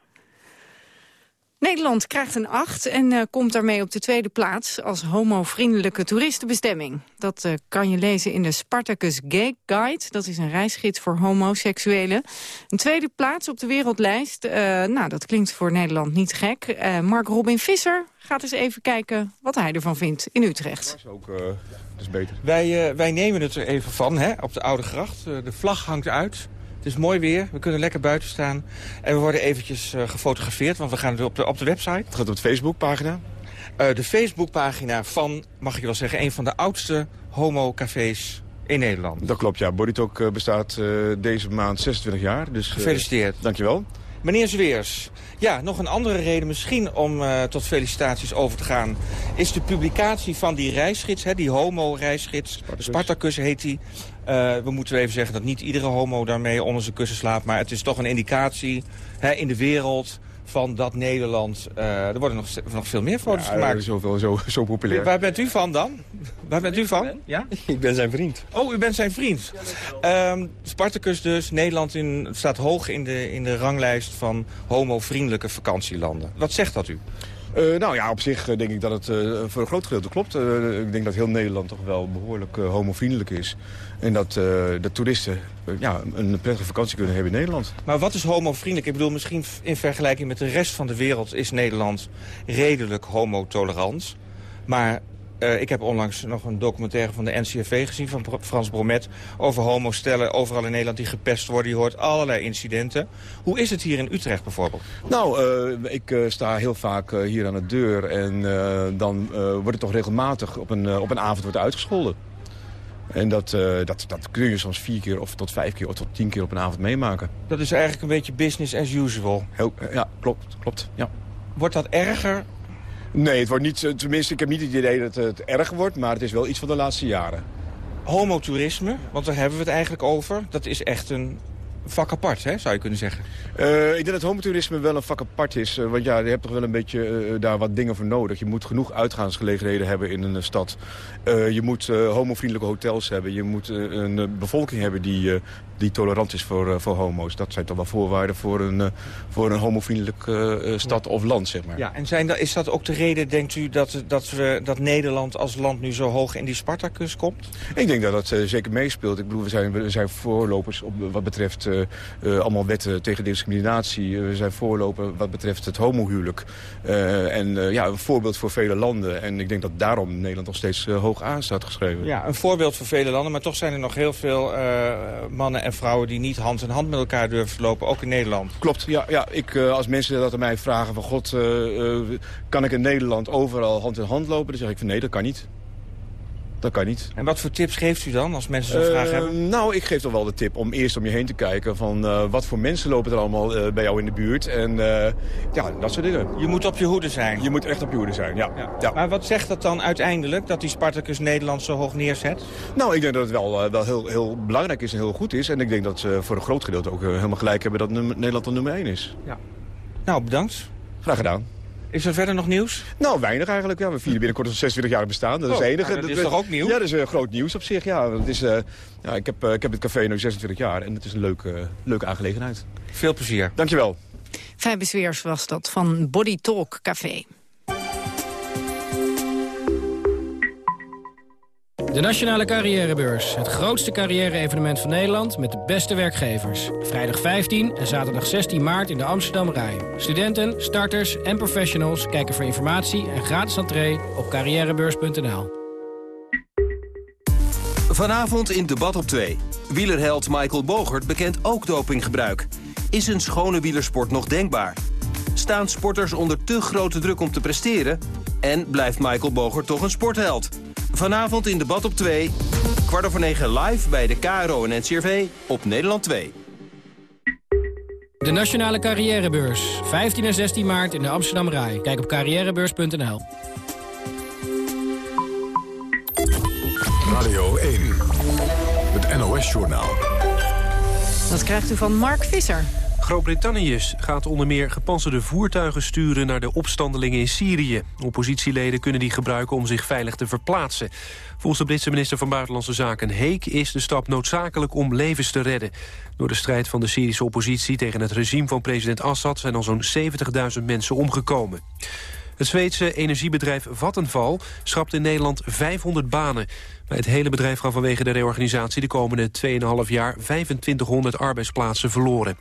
Nederland krijgt een 8 en eh, komt daarmee op de tweede plaats als homovriendelijke toeristenbestemming. Dat eh, kan je lezen in de Spartacus Gay Guide. Dat is een reisgids voor homoseksuelen. Een tweede plaats op de wereldlijst. eh, nou, dat klinkt voor Nederland niet gek. Eh, Mark Robin Visser gaat eens even kijken wat hij ervan vindt in Utrecht. Ook, eh, dat is beter. Wij, eh, wij nemen het er even van, hè, op de Oude Gracht. De vlag hangt uit. Het is mooi weer, we kunnen lekker buiten staan. En we worden eventjes eh, gefotografeerd, want we gaan het op de, op de website. Het gaat op de Facebookpagina? de Facebookpagina van, mag ik wel zeggen, een van de oudste homo-cafés in Nederland. Dat klopt, ja. Bodytalk eh, bestaat deze maand 26 jaar. Dus, Gefeliciteerd. dankjewel. Meneer Zweers, ja, nog een andere reden misschien om tot felicitaties over te gaan... is de publicatie van die reisgids, hè, die homo-reisgids. Spartacus heet die. Eh, we moeten even zeggen dat niet iedere homo daarmee onder zijn kussen slaapt... maar het is toch een indicatie hè, in de wereld van dat Nederland... eh, er worden nog, nog veel meer foto's Ja, gemaakt. Zoveel, zo, zo populair. Waar bent u van dan? Waar bent u van? Ja? *laughs* Ik ben zijn vriend. Oh, u bent zijn vriend. Ehm, Spartacus dus, Nederland in, staat hoog in de, in de ranglijst van homo-vriendelijke vakantielanden. Wat zegt dat u? Eh, nou ja, op zich denk ik dat het eh, voor een groot gedeelte klopt. Ik denk dat heel Nederland toch wel behoorlijk eh, homovriendelijk is. En dat, eh, toeristen eh, ja, een prettige vakantie kunnen hebben in Nederland. Maar wat is homo-vriendelijk? Ik bedoel, misschien in vergelijking met de rest van de wereld... is Nederland redelijk homotolerant. Maar eh, ik heb onlangs nog een documentaire van de NCRV gezien... van Frans Bromet over homostellen overal in Nederland die gepest worden. Je hoort allerlei incidenten. Hoe is het hier in Utrecht bijvoorbeeld? Nou, ik sta heel vaak hier aan de deur en dan wordt het toch regelmatig op een, op een avond wordt uitgescholden. En dat, eh, dat, dat kun je soms vier keer of tot vijf keer of tot tien keer op een avond meemaken. Dat is eigenlijk een beetje business as usual. Heel, eh, ja, klopt, klopt. Ja. Wordt dat erger? Nee, het wordt niet, tenminste, ik heb niet het idee dat het erger wordt, maar het is wel iets van de laatste jaren. Homotoerisme, want daar hebben we het eigenlijk over. Dat is echt een vak apart, hè, zou je kunnen zeggen. Eh, ik denk dat homotoerisme wel een vak apart is. eh, want ja, je hebt toch wel een beetje eh, daar wat dingen voor nodig. Je moet genoeg uitgaansgelegenheden hebben in een stad. Je moet homovriendelijke hotels hebben. Je moet een bevolking hebben die, die tolerant is voor, eh, voor homo's. Dat zijn toch wel voorwaarden voor een, eh, voor een homovriendelijke eh, stad of land, zeg maar. Ja, en zijn, dat- is dat ook de reden, denkt u, dat, dat, we, dat Nederland als land nu zo hoog in die Spartacus komt? Ik denk dat dat zeker meespeelt. Ik bedoel, we zijn, we zijn voorlopers op, wat betreft allemaal wetten tegen discriminatie. We zijn voorloper wat betreft het homohuwelijk. En ja, een voorbeeld voor vele landen. En ik denk dat daarom Nederland nog steeds hoog aan staat geschreven. Ja, een voorbeeld voor vele landen, maar toch zijn er nog heel veel mannen en vrouwen die niet hand in hand met elkaar durven lopen, ook in Nederland. Klopt, ja. ja ik, eh, als mensen dat aan mij vragen van... God, eh, eh, kan ik in Nederland overal hand in hand lopen? Dan zeg ik van nee, dat kan niet. Dat kan niet. En wat voor tips geeft u dan als mensen zo'n vraag Eh, hebben? Nou, ik geef toch wel de tip om eerst om je heen te kijken... van eh, wat voor mensen lopen er allemaal eh, bij jou in de buurt. En ja, dat soort dingen. Je moet op je hoede zijn. Je moet echt op je hoede zijn, ja. ja. Maar wat zegt dat dan uiteindelijk, dat die Spartacus Nederland zo hoog neerzet? Nou, ik denk dat het wel, wel heel, heel belangrijk is en heel goed is. En ik denk dat ze voor een groot gedeelte ook helemaal gelijk hebben... dat Nederland dan nummer 1 is. Ja. Nou, bedankt. Graag gedaan. Is er verder nog nieuws? Nou, weinig eigenlijk. Ja. We vieren binnenkort ons 26 jaar bestaan. Dat is Oh, het enige. nou, dat is toch ook nieuw? Ja, dat is eh, groot nieuws op zich. Ja. Het is, eh, ja, ik, heb, eh, ik heb het café nu 26 jaar en het is een leuke, leuke aangelegenheid. Veel plezier. Dankjewel. Fijbe Sweers was dat van Body Talk Café. De Nationale Carrièrebeurs. Het grootste carrière-evenement van Nederland met de beste werkgevers. Vrijdag 15 en zaterdag 16 maart in de Amsterdam Rai. Studenten, starters en professionals kijken voor informatie en gratis entree op carrièrebeurs.nl. Vanavond in Debat op 2. Wielerheld Michael Bogert bekent ook dopinggebruik. Is een schone wielersport nog denkbaar? Staan sporters onder te grote druk om te presteren? En blijft Michael Bogert toch een sportheld? Vanavond in Debat op 2. Kwart over negen live bij de KRO en NCRV op Nederland 2. De Nationale Carrièrebeurs. 15 en 16 maart in de Amsterdam Rai. Kijk op carrièrebeurs.nl. Radio 1. Het NOS-journaal. Dat krijgt u van Mark Visser. Groot-Brittannië gaat onder meer gepantserde voertuigen sturen naar de opstandelingen in Syrië. Oppositieleden kunnen die gebruiken om zich veilig te verplaatsen. Volgens de Britse minister van Buitenlandse Zaken Heek is de stap noodzakelijk om levens te redden. Door de strijd van de Syrische oppositie tegen het regime van president Assad zijn al zo'n 70.000 mensen omgekomen. Het Zweedse energiebedrijf Vattenfall schrapt in Nederland 500 banen. Bij het hele bedrijf gaan vanwege de reorganisatie de komende 2,5 jaar 2500 arbeidsplaatsen verloren.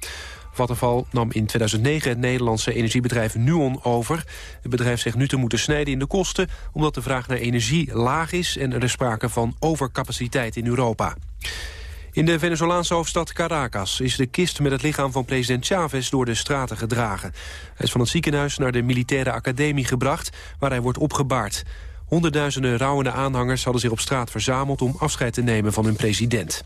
Vattenfall nam in 2009 het Nederlandse energiebedrijf Nuon over. Het bedrijf zegt nu te moeten snijden in de kosten... omdat de vraag naar energie laag is en er is sprake van overcapaciteit in Europa. In de Venezolaanse hoofdstad Caracas is de kist met het lichaam van president Chavez door de straten gedragen. Hij is van het ziekenhuis naar de militaire academie gebracht, waar hij wordt opgebaard. Honderdduizenden rouwende aanhangers hadden zich op straat verzameld om afscheid te nemen van hun president.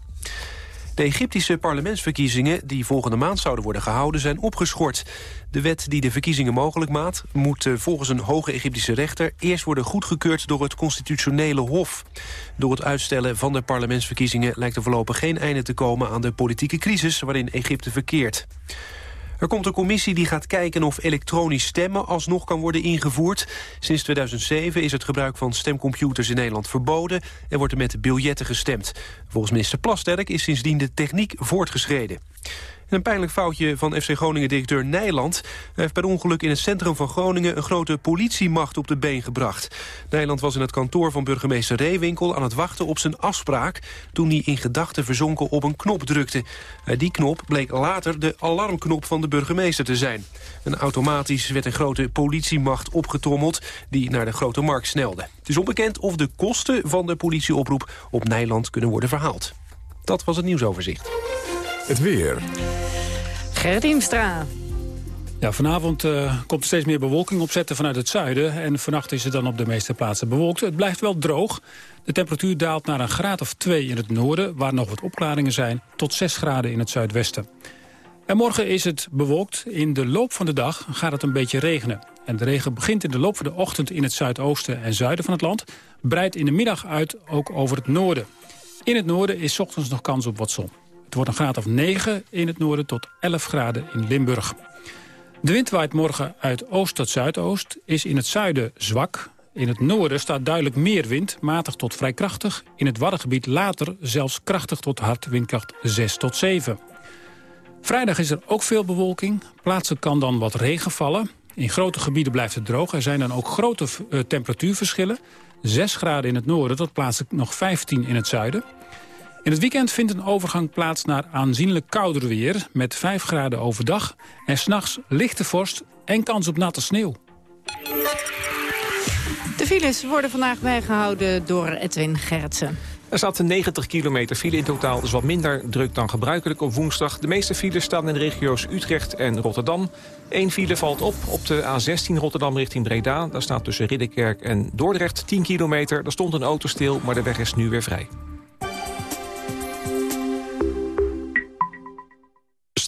De Egyptische parlementsverkiezingen die volgende maand zouden worden gehouden zijn opgeschort. De wet die de verkiezingen mogelijk maakt moet eh, volgens een hoge Egyptische rechter eerst worden goedgekeurd door het constitutionele hof. Door het uitstellen van de parlementsverkiezingen lijkt er voorlopig geen einde te komen aan de politieke crisis waarin Egypte verkeert. Er komt een commissie die gaat kijken of elektronisch stemmen alsnog kan worden ingevoerd. Sinds 2007 is het gebruik van stemcomputers in Nederland verboden... en wordt er met biljetten gestemd. Volgens minister Plasterk is sindsdien de techniek voortgeschreden. En een pijnlijk foutje van FC Groningen-directeur Nijland. Heeft per ongeluk in het centrum van Groningen... een grote politiemacht op de been gebracht. Nijland was in het kantoor van burgemeester Reewinkel... aan het wachten op zijn afspraak... toen hij in gedachten verzonken op een knop drukte. Die knop bleek later de alarmknop van de burgemeester te zijn. En automatisch werd een grote politiemacht opgetrommeld... die naar de Grote Markt snelde. Het is onbekend of de kosten van de politieoproep... op Nijland kunnen worden verhaald. Dat was het nieuwsoverzicht. Het weer. Gerrit. Ja, vanavond eh, komt er steeds meer bewolking opzetten vanuit het zuiden. En vannacht is het dan op de meeste plaatsen bewolkt. Het blijft wel droog. De temperatuur daalt naar een graad of 2 in het noorden... waar nog wat opklaringen zijn, tot 6 graden in het zuidwesten. En morgen is het bewolkt. In de loop van de dag gaat het een beetje regenen. En de regen begint in de loop van de ochtend in het zuidoosten en zuiden van het land. Breidt in de middag uit ook over het noorden. In het noorden is 's ochtends nog kans op wat zon. Het wordt een graad of 9 in het noorden tot 11 graden in Limburg. De wind waait morgen uit oost tot zuidoost, is in het zuiden zwak. In het noorden staat duidelijk meer wind, matig tot vrij krachtig. In het Waddengebied later zelfs krachtig tot hard, windkracht 6 tot 7. Vrijdag is er ook veel bewolking. Plaatselijk kan dan wat regen vallen. In grote gebieden blijft het droog. Er zijn dan ook grote eh, temperatuurverschillen. 6 graden in het noorden tot plaatselijk nog 15 in het zuiden. In het weekend vindt een overgang plaats naar aanzienlijk kouder weer... met 5 graden overdag en s'nachts lichte vorst en kans op natte sneeuw. De files worden vandaag bijgehouden door Edwin Gerritsen. Er staat een 90 kilometer file in totaal, dus wat minder druk dan gebruikelijk op woensdag. De meeste files staan in de regio's Utrecht en Rotterdam. Eén file valt op op de A16 Rotterdam richting Breda. Daar staat tussen Ridderkerk en Dordrecht 10 kilometer. Daar stond een auto stil, maar de weg is nu weer vrij.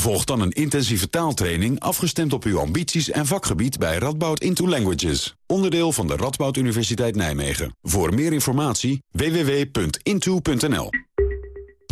Volg dan een intensieve taaltraining afgestemd op uw ambities en vakgebied bij Radboud Into Languages. Onderdeel van de Radboud Universiteit Nijmegen. Voor meer informatie www.into.nl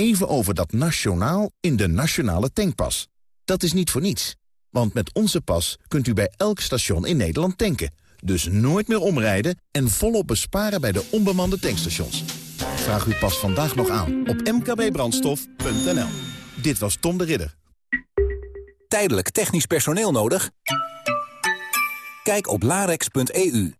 even over dat nationaal in de nationale tankpas. Dat is niet voor niets. Want met onze pas kunt u bij elk station in Nederland tanken. Dus nooit meer omrijden en volop besparen bij de onbemande tankstations. Vraag uw pas vandaag nog aan op mkbbrandstof.nl. Dit was Tom de Ridder. Tijdelijk technisch personeel nodig? Kijk op larex.eu.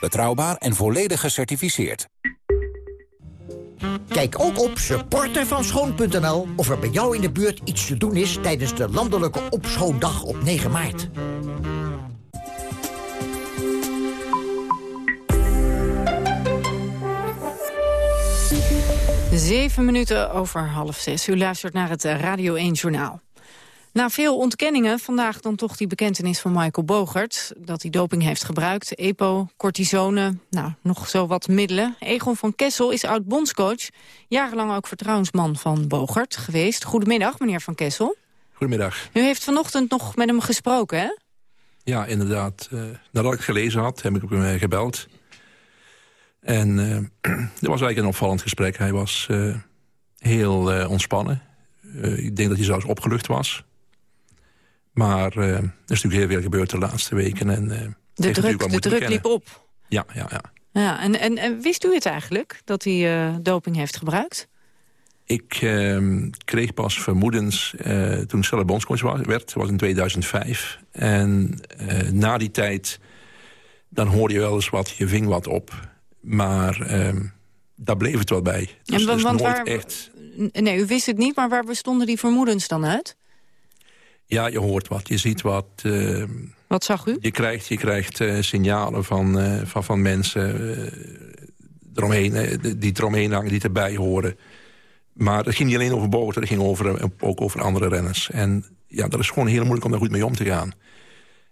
Betrouwbaar en volledig gecertificeerd. Kijk ook op supportervanschoon.nl of er bij jou in de buurt iets te doen is tijdens de landelijke opschoondag op 9 maart. Zeven minuten over half zes. U luistert naar het Radio 1 Journaal. Na veel ontkenningen vandaag dan toch die bekentenis van Michael Bogert... dat hij doping heeft gebruikt, EPO, cortisone, nou, nog zo wat middelen. Egon van Kessel is oud-bondscoach, jarenlang ook vertrouwensman van Bogert geweest. Goedemiddag, meneer van Kessel. Goedemiddag. U heeft vanochtend nog met hem gesproken, hè? Ja, inderdaad. Eh, nadat ik het gelezen had, heb ik hem eh, gebeld. En eh dat *clears throat* was eigenlijk een opvallend gesprek. Hij was heel ontspannen. Ik denk dat hij zelfs opgelucht was. Maar eh, er is natuurlijk heel veel gebeurd de laatste weken. En, eh, De druk, de druk liep op. Ja, ja, ja. Ja, en, en, en wist u het eigenlijk, dat hij eh, doping heeft gebruikt? Ik ehm, kreeg pas vermoedens eh, toen Stella bondscoach was, werd. Dat was in 2005. En eh, na die tijd, dan hoorde je wel eens wat, je ving wat op. Maar ehm, daar bleef het wel bij. Dus En nooit waar- echt... Nee, u wist het niet, maar waar bestonden die vermoedens dan uit? Ja, je hoort wat, je ziet wat. ehm, Wat zag u? je krijgt, je krijgt eh, signalen van, eh, van, van mensen eh, eromheen, eh, die eromheen hangen, die erbij horen. Maar het ging niet alleen over Bogert, het ging over, eh, ook over andere renners. En ja, dat is gewoon heel moeilijk om daar goed mee om te gaan.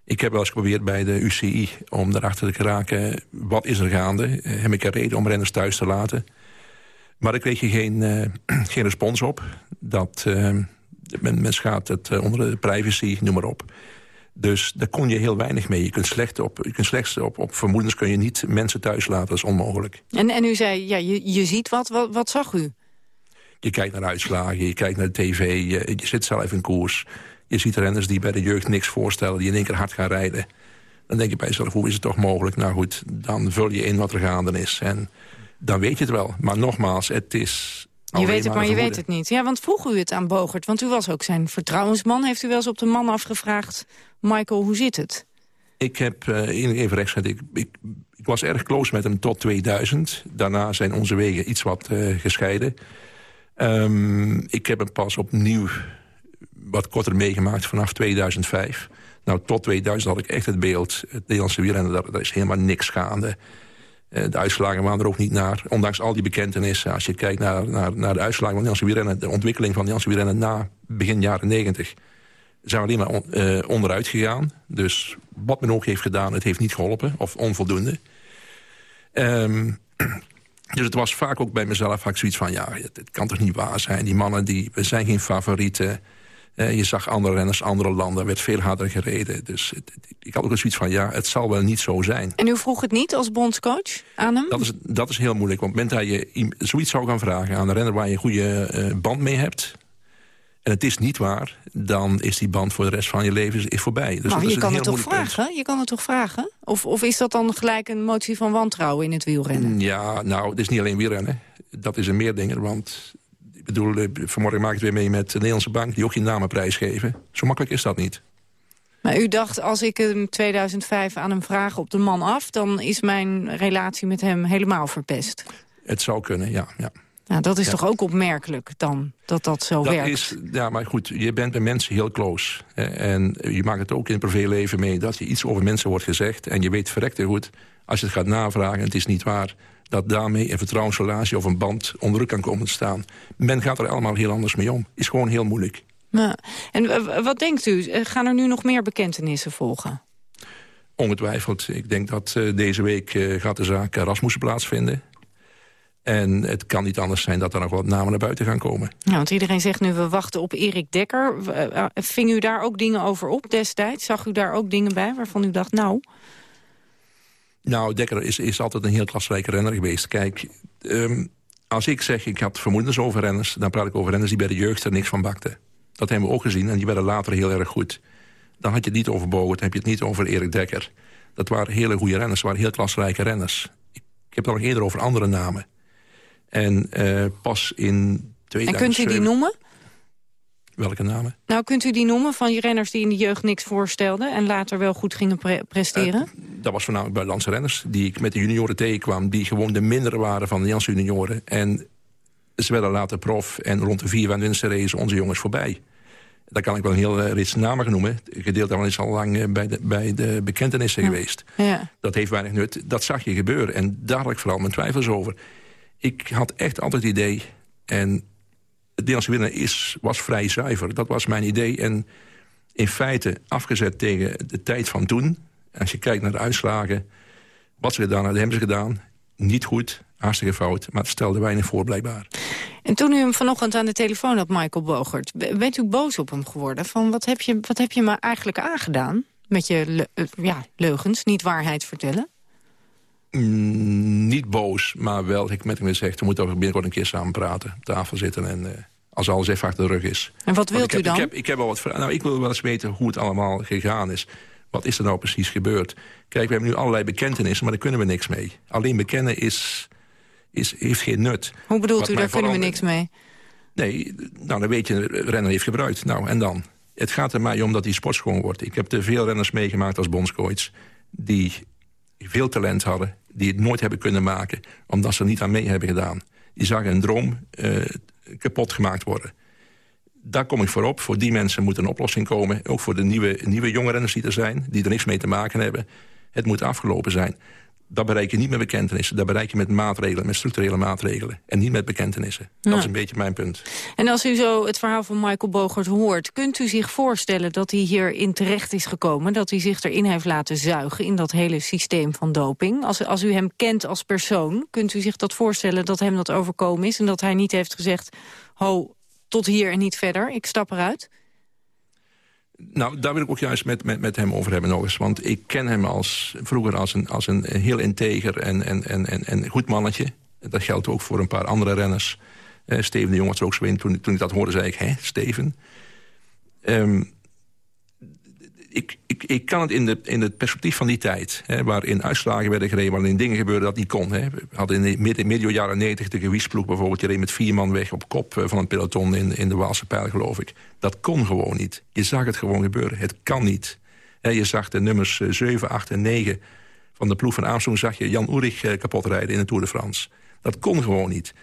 Ik heb wel eens geprobeerd bij de UCI om daarachter te geraken... wat is er gaande? Eh, heb ik er reden om renners thuis te laten? Maar daar kreeg je geen, eh, *clears throat* geen respons op. Dat, eh, men, men schaadt het eh, onder de privacy, noem maar op. Dus daar kon je heel weinig mee. Je kunt, slecht op, je kunt slechts op, op vermoedens kun je niet mensen thuis laten. Dat is onmogelijk. En, en u zei, ja, je, je ziet wat, wat. Wat zag u? Je kijkt naar uitslagen, je kijkt naar de tv, je, je zit zelf in koers. Je ziet renners die bij de jeugd niks voorstellen, die in één keer hard gaan rijden. Dan denk je bij jezelf, hoe is het toch mogelijk? Nou goed, dan vul je in wat er gaande is. En dan weet je het wel. Maar nogmaals, het is je weet het, maar je weet het niet. Ja, want vroeg u het aan Bogert, want u was ook zijn vertrouwensman. Heeft u wel eens op de man afgevraagd, Michael, hoe zit het? Ik heb uh, even rechts ik, ik, ik, was erg close met hem tot 2000. Daarna zijn onze wegen iets wat uh, gescheiden. Um, ik heb hem pas opnieuw wat korter meegemaakt vanaf 2005. Nou, tot 2000 had ik echt het beeld, het Nederlandse wielrennen, daar, daar is helemaal niks gaande. Uh, de uitslagen waren er ook niet naar. Ondanks al die bekentenissen, als je kijkt naar, naar, naar de uitslagen van Nederlandse wielrennen... de ontwikkeling van Nederlandse wielrennen na begin jaren 90... zijn we alleen maar uh, onderuit gegaan. Dus wat men ook heeft gedaan, het heeft niet geholpen. Of onvoldoende. Um, *clears throat* dus het was vaak ook bij mezelf vaak zoiets van... ja, het, kan toch niet waar zijn. Die mannen, die, we zijn geen favorieten. Uh, je zag andere renners, andere landen, werd veel harder gereden. Dus het, ik had ook zoiets van, ja, het zal wel niet zo zijn. En u vroeg het niet als bondscoach aan hem? Dat is, dat is heel moeilijk. Want op het moment dat je zoiets zou gaan vragen aan een renner... waar je een goede uh, band mee hebt... en het is niet waar, dan is die band voor de rest van je leven is voorbij. Dus maar je kan het toch vragen? Punt. Je kan het toch vragen? Of, of is dat dan gelijk een motie van wantrouwen in het wielrennen? Ja, nou, het is niet alleen wielrennen. Dat is een meer dingen, want bedoel, eh, vanmorgen maak ik het weer mee met de Nederlandse Bank... die ook geen namenprijs geven. Zo makkelijk is dat niet. Maar u dacht, als ik in 2005 aan hem vraag op de man af... dan is mijn relatie met hem helemaal verpest? Het zou kunnen, ja. ja. Nou, dat is ja. toch ook opmerkelijk dan, dat dat zo dat werkt? Is, ja, maar goed, je bent bij mensen heel close. En je maakt het ook in het privéleven mee... dat je iets over mensen wordt gezegd... en je weet verrekte goed, als je het gaat navragen en het is niet waar dat daarmee een vertrouwensrelatie of een band onder druk kan komen te staan. Men gaat er allemaal heel anders mee om. Is gewoon heel moeilijk. Ja. En wat denkt u? Gaan er nu nog meer bekentenissen volgen? Ongetwijfeld. Ik denk dat uh, deze week uh, gaat de zaak Rasmussen plaatsvinden. En het kan niet anders zijn dat er nog wat namen naar buiten gaan komen. Ja, want iedereen zegt nu, we wachten op Erik Dekker. Ving u daar ook dingen over op destijds? Zag u daar ook dingen bij waarvan u dacht, nou... Nou, Dekker is, is altijd een heel klasrijke renner geweest. Kijk, um, als ik zeg ik had vermoedens over renners... dan praat ik over renners die bij de jeugd er niks van bakten. Dat hebben we ook gezien en die werden later heel erg goed. Dan had je het niet over Bogert, dan heb je het niet over Erik Dekker. Dat waren hele goede renners, waren heel klasrijke renners. Ik, ik heb het nog eerder over andere namen. En uh, pas in 2007... En kunt u die noemen? Welke namen? Nou, kunt u die noemen van die renners die in de jeugd niks voorstelden... en later wel goed gingen pre presteren? Uh, dat was voornamelijk buitenlandse renners die ik met de junioren tegenkwam... die gewoon de mindere waren van de Janssen junioren. En ze werden later prof en rond de vier winsten reden onze jongens voorbij. Daar kan ik wel een heel uh, rits namen noemen. Gedeeld daarvan is al lang uh, bij, de, bij de bekentenissen ja. geweest. Ja. Dat heeft weinig nut. Dat zag je gebeuren. En daar had ik vooral mijn twijfels over. Ik had echt altijd het idee... en Nederlandse winnen is, was vrij zuiver. Dat was mijn idee. En in feite afgezet tegen de tijd van toen. Als je kijkt naar de uitslagen, wat ze gedaan hadden, hebben ze gedaan. Niet goed, hartstikke fout, maar het stelde weinig voor blijkbaar. En toen u hem vanochtend aan de telefoon had, Michael Bogert... bent u boos op hem geworden? Van wat heb je, wat heb je me eigenlijk aangedaan? Met je le ja, leugens, niet waarheid vertellen? Mm, niet boos, maar wel, ik met hem gezegd... we moeten binnenkort een keer samen praten, op tafel zitten... en uh, als alles even achter de rug is. En wat wilt heb, u dan? Ik heb, ik heb wel wat nou, ik wil wel eens weten hoe het allemaal gegaan is. Wat is er nou precies gebeurd? Kijk, we hebben nu allerlei bekentenissen, maar daar kunnen we niks mee. Alleen bekennen is, is, heeft geen nut. Hoe bedoelt wat u, daar kunnen we niks mee? Nee, nou dan weet je, renner heeft gebruikt. Nou, en dan? Het gaat er mij om dat die sport schoon wordt. Ik heb te veel renners meegemaakt als bondscoach... die veel talent hadden, die het nooit hebben kunnen maken... omdat ze er niet aan mee hebben gedaan. Die zagen een droom uh, kapot gemaakt worden. Daar kom ik voor op. Voor die mensen moet een oplossing komen. Ook voor de nieuwe, nieuwe jonge renners die er zijn, die er niks mee te maken hebben. Het moet afgelopen zijn. Dat bereik je niet met bekentenissen. Dat bereik je met maatregelen, met structurele maatregelen. En niet met bekentenissen. Dat is een beetje mijn punt. En als u zo het verhaal van Michael Bogert hoort... kunt u zich voorstellen dat hij hierin terecht is gekomen... dat hij zich erin heeft laten zuigen in dat hele systeem van doping? Als, als u hem kent als persoon, kunt u zich dat voorstellen... dat hem dat overkomen is en dat hij niet heeft gezegd... ho, tot hier en niet verder, ik stap eruit? Nou, daar wil ik ook juist met, met, met hem over hebben nog eens. Want ik ken hem als, vroeger als een, als een heel integer en, en, en, en, goed mannetje. Dat geldt ook voor een paar andere renners. Uh, Steven de Jong was ook zo in. Toen, toen ik dat hoorde, zei ik, hè, Steven? Um, ik, ik, ik kan het in, de, in het perspectief van die tijd... Hè, waarin uitslagen werden gereden, waarin dingen gebeurden dat niet kon. Hè. We hadden in de midden, jaren 90 de gewiesploeg bijvoorbeeld... je reed met vier man weg op kop eh, van een peloton in, in de Waalse Pijl, geloof ik. Dat kon gewoon niet. Je zag het gewoon gebeuren. Het kan niet. Hè, je zag de nummers 7, eh, 8 en 9 van de ploeg van Armstrong... zag je Jan Ulrich eh, kapot rijden in de Tour de France. Dat kon gewoon niet.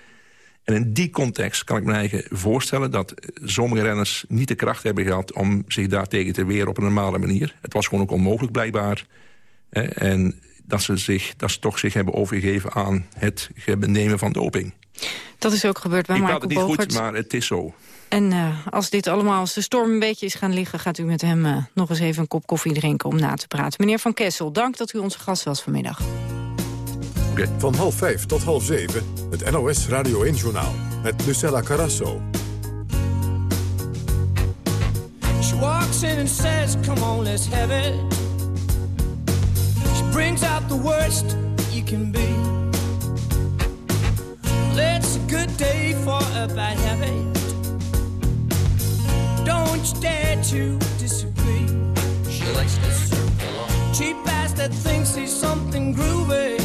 En in die context kan ik me eigen voorstellen... dat sommige renners niet de kracht hebben gehad... om zich daartegen te weren op een normale manier. Het was gewoon ook onmogelijk blijkbaar. En dat ze, zich, dat ze toch zich hebben overgegeven aan het nemen van doping. Dat is ook gebeurd bij ik Michael Bogert. Ik het niet goed, maar het is zo. En uh, als dit allemaal, als de storm een beetje is gaan liggen... gaat u met hem uh, nog eens even een kop koffie drinken om na te praten. Meneer Van Kessel, dank dat u onze gast was vanmiddag. Okay. Van half vijf tot half zeven, het NOS Radio 1-journaal met Lucella Carrasso. She walks in and says, come on, let's have it. She brings out the worst you can be. Well, it's a good day for a bad habit. Don't you dare to disagree. She likes to circle on. Cheap ass that thinks he's something groovy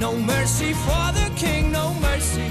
no mercy for the king, no mercy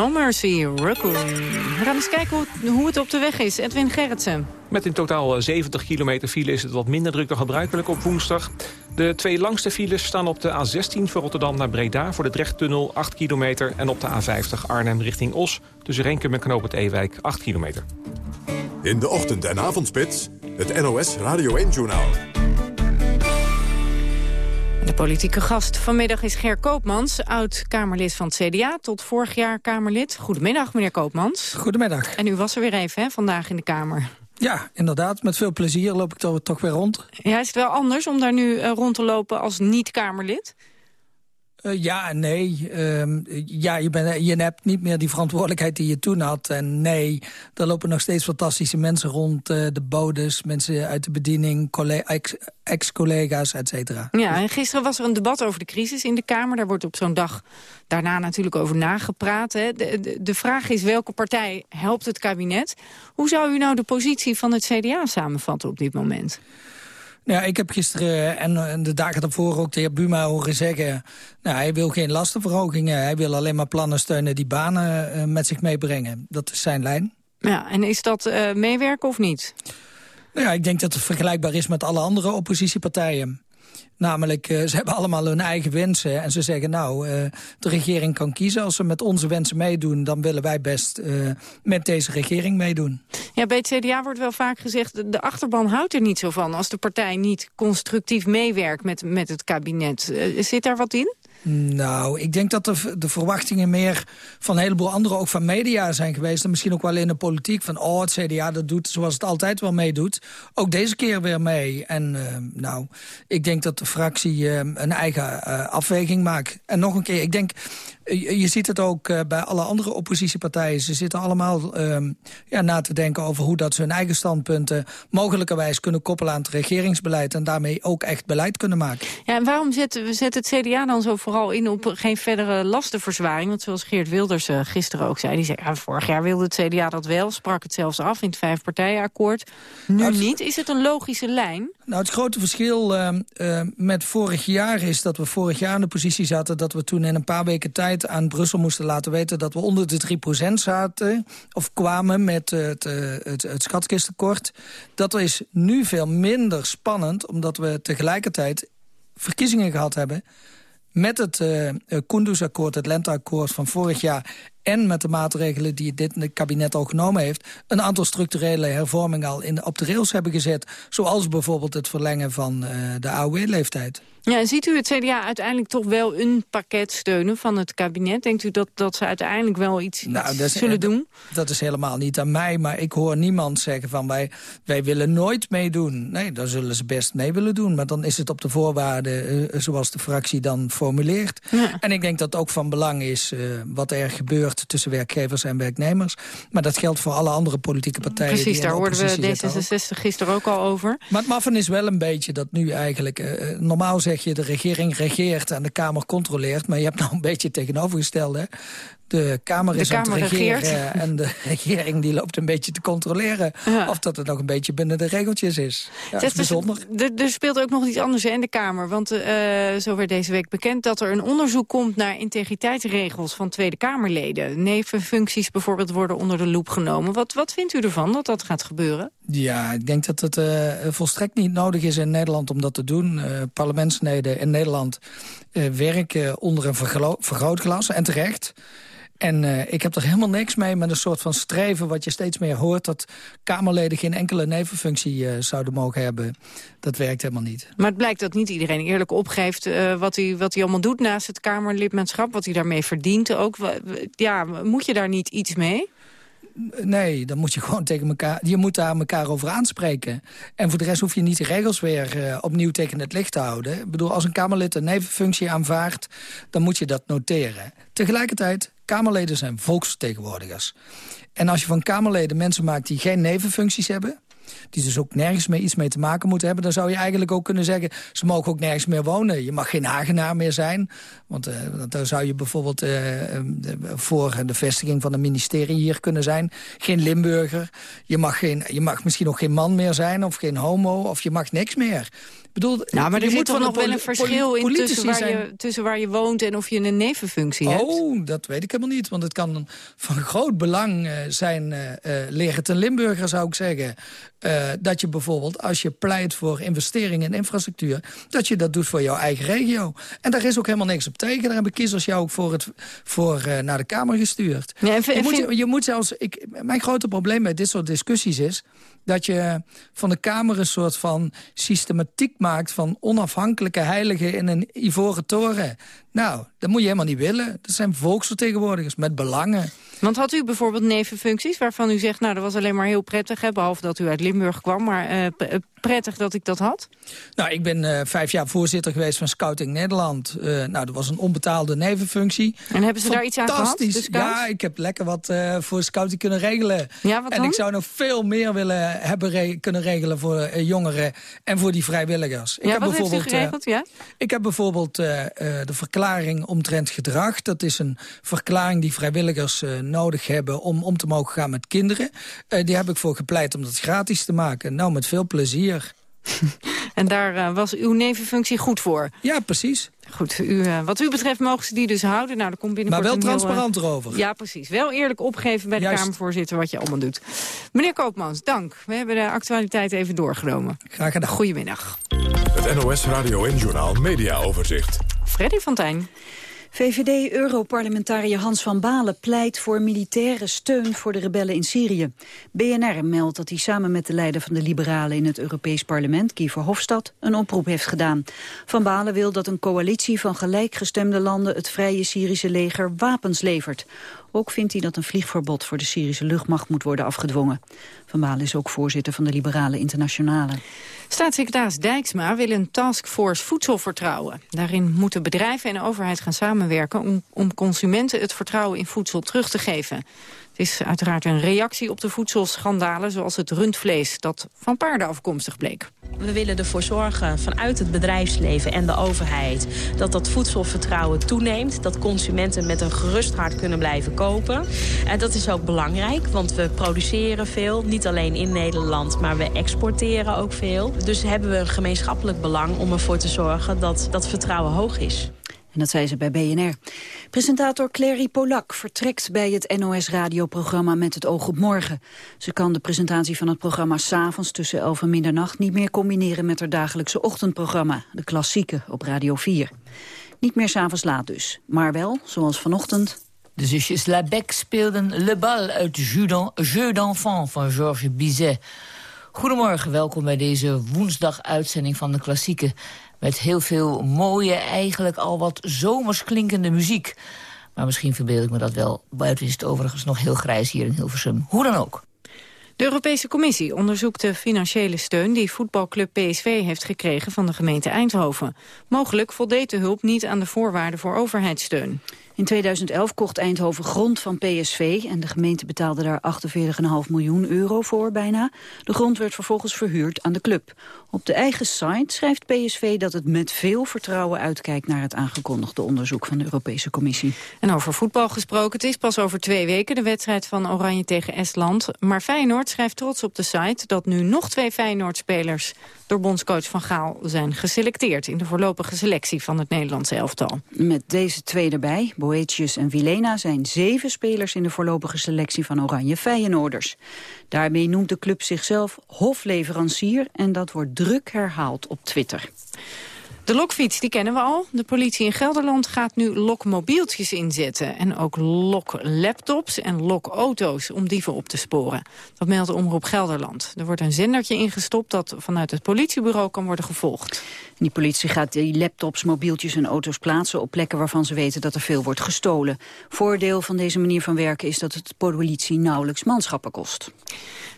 No Mercy, Raccoon. We gaan eens kijken hoe, hoe het op de weg is. Edwin Gerritsen. Met in totaal 70 kilometer file is het wat minder druk dan gebruikelijk op woensdag. De twee langste files staan op de A16 van Rotterdam naar Breda... voor de Drechttunnel 8 kilometer. En op de A50 Arnhem richting Os tussen Renkum en Knoop het Ewijk 8 kilometer. In de ochtend- en avondspits, het NOS Radio 1-journaal. De politieke gast vanmiddag is Ger Koopmans, oud-Kamerlid van het CDA, tot vorig jaar Kamerlid. Goedemiddag, meneer Koopmans. Goedemiddag. En u was er weer even, hè, vandaag in de Kamer. Ja, inderdaad. Met veel plezier loop ik toch, toch weer rond. Ja, is het wel anders om daar nu uh, rond te lopen als niet-Kamerlid? Uh, ja en nee. Uh, ja, je, je hebt niet meer die verantwoordelijkheid die je toen had. En nee, er lopen nog steeds fantastische mensen rond. Uh, de bodes, mensen uit de bediening, ex-collega's, et cetera. Ja, en gisteren was er een debat over de crisis in de Kamer. Daar wordt op zo'n dag daarna natuurlijk over nagepraat. Hè. De, de, de vraag is welke partij helpt het kabinet? Hoe zou u nou de positie van het CDA samenvatten op dit moment? Nou, ik heb gisteren en de dagen daarvoor ook de heer Buma horen zeggen... Nou, hij wil geen lastenverhogingen. Hij wil alleen maar plannen steunen die banen uh, met zich meebrengen. Dat is zijn lijn. Ja, en is dat uh, meewerken of niet? Nou ja, ik denk dat het vergelijkbaar is met alle andere oppositiepartijen. Namelijk, uh, ze hebben allemaal hun eigen wensen. En ze zeggen, nou, uh, de regering kan kiezen. Als ze met onze wensen meedoen, dan willen wij best uh, met deze regering meedoen. Ja, bij het CDA wordt wel vaak gezegd... de achterban houdt er niet zo van... als de partij niet constructief meewerkt met, met het kabinet. zit daar wat in? Nou, ik denk dat de, de, verwachtingen meer van een heleboel anderen... ook van media zijn geweest. En misschien ook wel in de politiek. Van, oh, het CDA dat doet zoals het altijd wel meedoet. Ook deze keer weer mee. En uh, nou, ik denk dat de fractie uh, een eigen uh, afweging maakt. En nog een keer, ik denk je ziet het ook uh, bij alle andere oppositiepartijen. Ze zitten allemaal uh, ja, na te denken over hoe dat ze hun eigen standpunten... mogelijkerwijs kunnen koppelen aan het regeringsbeleid... en daarmee ook echt beleid kunnen maken. Ja, en waarom zet, zet het CDA dan zo vooral in op geen verdere lastenverzwaring? Want zoals Geert Wilders uh, gisteren ook zei... die zei, ja, vorig jaar wilde het CDA dat wel, sprak het zelfs af in het vijfpartijenakkoord. Nu nou, niet. Is het een logische lijn? Nou, het grote verschil uh, met vorig jaar is dat we vorig jaar in de positie zaten... dat we toen in een paar weken tijd aan Brussel moesten laten weten... dat we onder de 3% zaten, of kwamen met het, uh, het, het schatkistekort. Dat is nu veel minder spannend, omdat we tegelijkertijd verkiezingen gehad hebben met het uh, Kunduz-akkoord, het lenteakkoord van vorig jaar... en met de maatregelen die dit kabinet al genomen heeft... een aantal structurele hervormingen al in, op de rails hebben gezet. Zoals bijvoorbeeld het verlengen van uh, de AOW-leeftijd. Ja, en ziet u het CDA uiteindelijk toch wel een pakket steunen van het kabinet? Denkt u dat, dat ze uiteindelijk wel iets, nou, zullen doen? Dat is helemaal niet aan mij, maar ik hoor niemand zeggen van wij, wij willen nooit meedoen. Nee, dan zullen ze best mee willen doen, maar dan is het op de voorwaarden uh, zoals de fractie dan formuleert. Ja. En ik denk dat het ook van belang is uh, wat er gebeurt tussen werkgevers en werknemers. Maar dat geldt voor alle andere politieke partijen. Precies, daar hoorden we D66 gisteren ook al over. Maar het maffen is wel een beetje dat nu eigenlijk uh, normaal zeg je de regering regeert en de Kamer controleert. Maar je hebt nou een beetje tegenovergestelde. De Kamer is de Kamer aan het regeren en de *laughs* regering die loopt een beetje te controleren... of dat het nog een beetje binnen de regeltjes is. Ja, dat is bijzonder. Er, speelt ook nog iets anders in de Kamer. Want uh, zo werd deze week bekend dat er een onderzoek komt... naar integriteitsregels van Tweede Kamerleden. Nevenfuncties bijvoorbeeld worden onder de loep genomen. Wat, wat vindt u ervan dat dat gaat gebeuren? Ja, ik denk dat het uh, volstrekt niet nodig is in Nederland om dat te doen. Uh, parlementsleden in Nederland werken onder een vergrootglas en terecht... En uh, ik heb er helemaal niks mee met een soort van streven... wat je steeds meer hoort, dat Kamerleden geen enkele nevenfunctie uh, zouden mogen hebben. Dat werkt helemaal niet. Maar het blijkt dat niet iedereen eerlijk opgeeft... Uh, wat, hij, wat hij allemaal doet naast het Kamerlidmaatschap... wat hij daarmee verdient ook. Ja, moet je daar niet iets mee? Nee, dan moet je gewoon tegen elkaar... Je moet daar elkaar over aanspreken. En voor de rest hoef je niet de regels weer uh, opnieuw tegen het licht te houden. Ik bedoel, als een Kamerlid een nevenfunctie aanvaardt... dan moet je dat noteren. Tegelijkertijd, Kamerleden zijn volksvertegenwoordigers. En als je van Kamerleden mensen maakt die geen nevenfuncties hebben die dus ook nergens meer iets mee te maken moeten hebben... dan zou je eigenlijk ook kunnen zeggen... ze mogen ook nergens meer wonen. Je mag geen Hagenaar meer zijn. Want uh, dan zou je bijvoorbeeld uh, voor de vestiging van een ministerie hier kunnen zijn. Geen Limburger. Je mag, geen, je mag misschien ook geen man meer zijn of geen homo... of je mag niks meer bedoel, nou, maar er zit toch nog wel een verschil in tussen waar, je, tussen waar je woont en of je een nevenfunctie oh, hebt? Oh, dat weet ik helemaal niet. Want het kan van groot belang uh, zijn, uh, liggen ten Limburger zou ik zeggen... Uh, dat je bijvoorbeeld, als je pleit voor investeringen in infrastructuur... dat je dat doet voor jouw eigen regio. En daar is ook helemaal niks op tegen. Daar hebben kiezers jou ook voor, het, voor naar de Kamer gestuurd. Ja, je, moet, je moet zelfs... Ik, mijn grote probleem met dit soort discussies is dat je van de Kamer een soort van systematiek maakt... van onafhankelijke heiligen in een ivoren toren. Nou, dat moet je helemaal niet willen. Dat zijn volksvertegenwoordigers met belangen. Want had u bijvoorbeeld nevenfuncties waarvan u zegt... nou, dat was alleen maar heel prettig, hè, behalve dat u uit Limburg kwam... maar uh, prettig dat ik dat had? Nou, ik ben uh, vijf jaar voorzitter geweest van Scouting Nederland. Uh, nou, dat was een onbetaalde nevenfunctie. En hebben ze daar iets aan gehad, Ja, ik heb lekker wat uh, voor Scouting kunnen regelen. Ja, wat en ik zou nog veel meer willen hebben re kunnen regelen voor jongeren... en voor die vrijwilligers. Ik ja, heb wat bijvoorbeeld, heeft u geregeld, ja? Ik heb bijvoorbeeld de verklaring omtrent gedrag. Dat is een verklaring die vrijwilligers nodig hebben... om om te mogen gaan met kinderen. die heb ik voor gepleit om dat gratis te maken. Nou, met veel plezier. *laughs* En daar uh, was uw nevenfunctie goed voor. Ja, precies. Goed, u, uh, wat u betreft mogen ze die dus houden. Nou, er komt binnenkort maar wel heel, transparant erover. Ja, precies. Wel eerlijk opgeven bij de Juist. Kamervoorzitter wat je allemaal doet. Meneer Koopmans, dank. We hebben de actualiteit even doorgenomen. Graag gedaan. Goedemiddag. Het NOS Radio en Journaal Media Overzicht. Freddy van Tijn. VVD-europarlementariër Hans van Balen pleit voor militaire steun voor de rebellen in Syrië. BNR meldt dat hij samen met de leider van de Liberalen in het Europees Parlement, Guy Verhofstadt, een oproep heeft gedaan. Van Balen wil dat een coalitie van gelijkgestemde landen het vrije Syrische leger wapens levert. Ook vindt hij dat een vliegverbod voor de Syrische luchtmacht moet worden afgedwongen. Van Balen is ook voorzitter van de Liberale Internationale. Staatssecretaris Dijksma wil een taskforce voedselvertrouwen. Daarin moeten bedrijven en overheid gaan samenwerken... om consumenten het vertrouwen in voedsel terug te geven. Is uiteraard een reactie op de voedselschandalen... zoals het rundvlees dat van paarden afkomstig bleek. We willen ervoor zorgen vanuit het bedrijfsleven en de overheid... dat dat voedselvertrouwen toeneemt. Dat consumenten met een gerust hart kunnen blijven kopen. En dat is ook belangrijk, want we produceren veel. Niet alleen in Nederland, maar we exporteren ook veel. Dus hebben we een gemeenschappelijk belang om ervoor te zorgen... dat dat vertrouwen hoog is. En dat zei ze bij BNR. Presentator Clary Polak vertrekt bij het NOS-radioprogramma Met het oog op morgen. Ze kan de presentatie van het programma s'avonds tussen 11 en middernacht... niet meer combineren met haar dagelijkse ochtendprogramma, de klassieke, op Radio 4. Niet meer s'avonds laat dus, maar wel, zoals vanochtend... De zusjes Labec speelden Le Bal uit Jeu d'enfant van Georges Bizet. Goedemorgen, welkom bij deze woensdag-uitzending van de klassieke... met heel veel mooie, eigenlijk al wat zomers klinkende muziek. Maar misschien verbeeld ik me dat wel. Buiten is het overigens nog heel grijs hier in Hilversum. Hoe dan ook. De Europese Commissie onderzoekt de financiële steun die voetbalclub PSV heeft gekregen van de gemeente Eindhoven. Mogelijk voldeed de hulp niet aan de voorwaarden voor overheidssteun. In 2011 kocht Eindhoven grond van PSV en de gemeente betaalde daar 48,5 miljoen euro voor bijna. De grond werd vervolgens verhuurd aan de club. Op de eigen site schrijft PSV dat het met veel vertrouwen uitkijkt naar het aangekondigde onderzoek van de Europese Commissie. En over voetbal gesproken, het is pas over twee weken de wedstrijd van Oranje tegen Estland. Maar Feyenoord schrijft trots op de site dat nu nog twee Feyenoord-spelers door bondscoach Van Gaal zijn geselecteerd in de voorlopige selectie van het Nederlandse elftal. Met deze twee erbij, Boetius en Vilena, zijn zeven spelers in de voorlopige selectie van Oranje Feyenoorders. Daarmee noemt de club zichzelf hofleverancier en dat wordt druk herhaald op Twitter. De lokfiets, die kennen we al. De politie in Gelderland gaat nu lokmobieltjes inzetten. En ook loklaptops en lokauto's om dieven op te sporen. Dat meldt Omroep Gelderland. Er wordt een zendertje ingestopt dat vanuit het politiebureau kan worden gevolgd. Die politie gaat die laptops, mobieltjes en auto's plaatsen op plekken waarvan ze weten dat er veel wordt gestolen. Voordeel van deze manier van werken is dat het politie nauwelijks manschappen kost.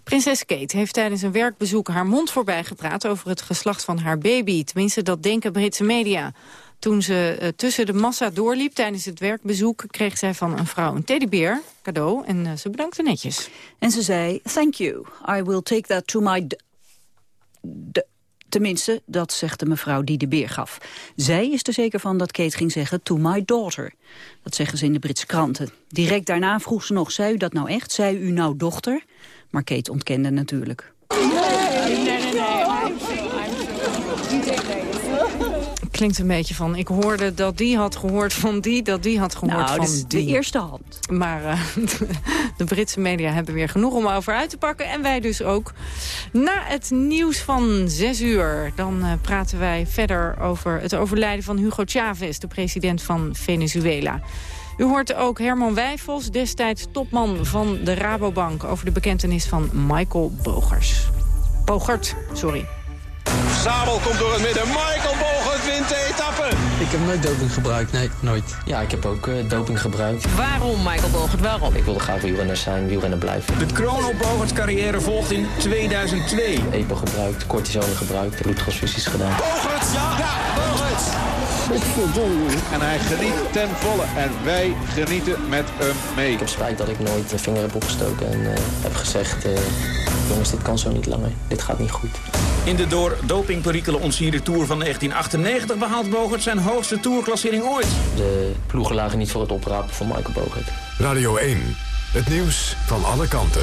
Prinses Kate heeft tijdens een werkbezoek haar mond voorbij gepraat over het geslacht van haar baby. Tenminste, dat denken Britse media. Toen ze uh, tussen de massa doorliep tijdens het werkbezoek... kreeg zij van een vrouw een teddybeer, cadeau, en uh, ze bedankte netjes. En ze zei, thank you, I will take that to my... Tenminste, dat zegt de mevrouw die de beer gaf. Zij is er zeker van dat Kate ging zeggen to my daughter. Dat zeggen ze in de Britse kranten. Direct daarna vroeg ze nog, zei u dat nou echt? Zei u nou dochter? Maar Kate ontkende natuurlijk. Nee, nee, nee. Klinkt een beetje van, ik hoorde dat die had gehoord van die, dat die had gehoord nou, van dus die. de eerste hand. Maar uh, *laughs* de Britse media hebben weer genoeg om over uit te pakken. En wij dus ook. Na het nieuws van zes uur, dan uh, praten wij verder over het overlijden van Hugo Chavez, de president van Venezuela. U hoort ook Herman Wijfels, destijds topman van de Rabobank... over de bekentenis van Michael Bogers. Bogert, sorry. Sabel komt door het midden. Michael Bogert wint de etappe. Ik heb nooit doping gebruikt, nee, nooit. Ja, ik heb ook uh, doping gebruikt. Waarom, Michael Bogert, waarom? Ik wilde graag wielrenner zijn, wielrenner blijven. De kroon op Bogerts carrière volgt in 2002. EPO gebruikt, cortisone gebruikt, bloedtransfusies gedaan. Bogert, ja, ja Bogert. En hij geniet ten volle. En wij genieten met hem mee. Ik heb spijt dat ik nooit mijn vinger heb opgestoken en uh, heb gezegd... Uh, jongens, dit kan zo niet langer. Dit gaat niet goed. In de door dopingperikelen ontsierde Tour van 1998 behaalt Bogert zijn hoogste tourklassering ooit. De ploegen lagen niet voor het oprapen van Michael Bogert. Radio 1, het nieuws van alle kanten.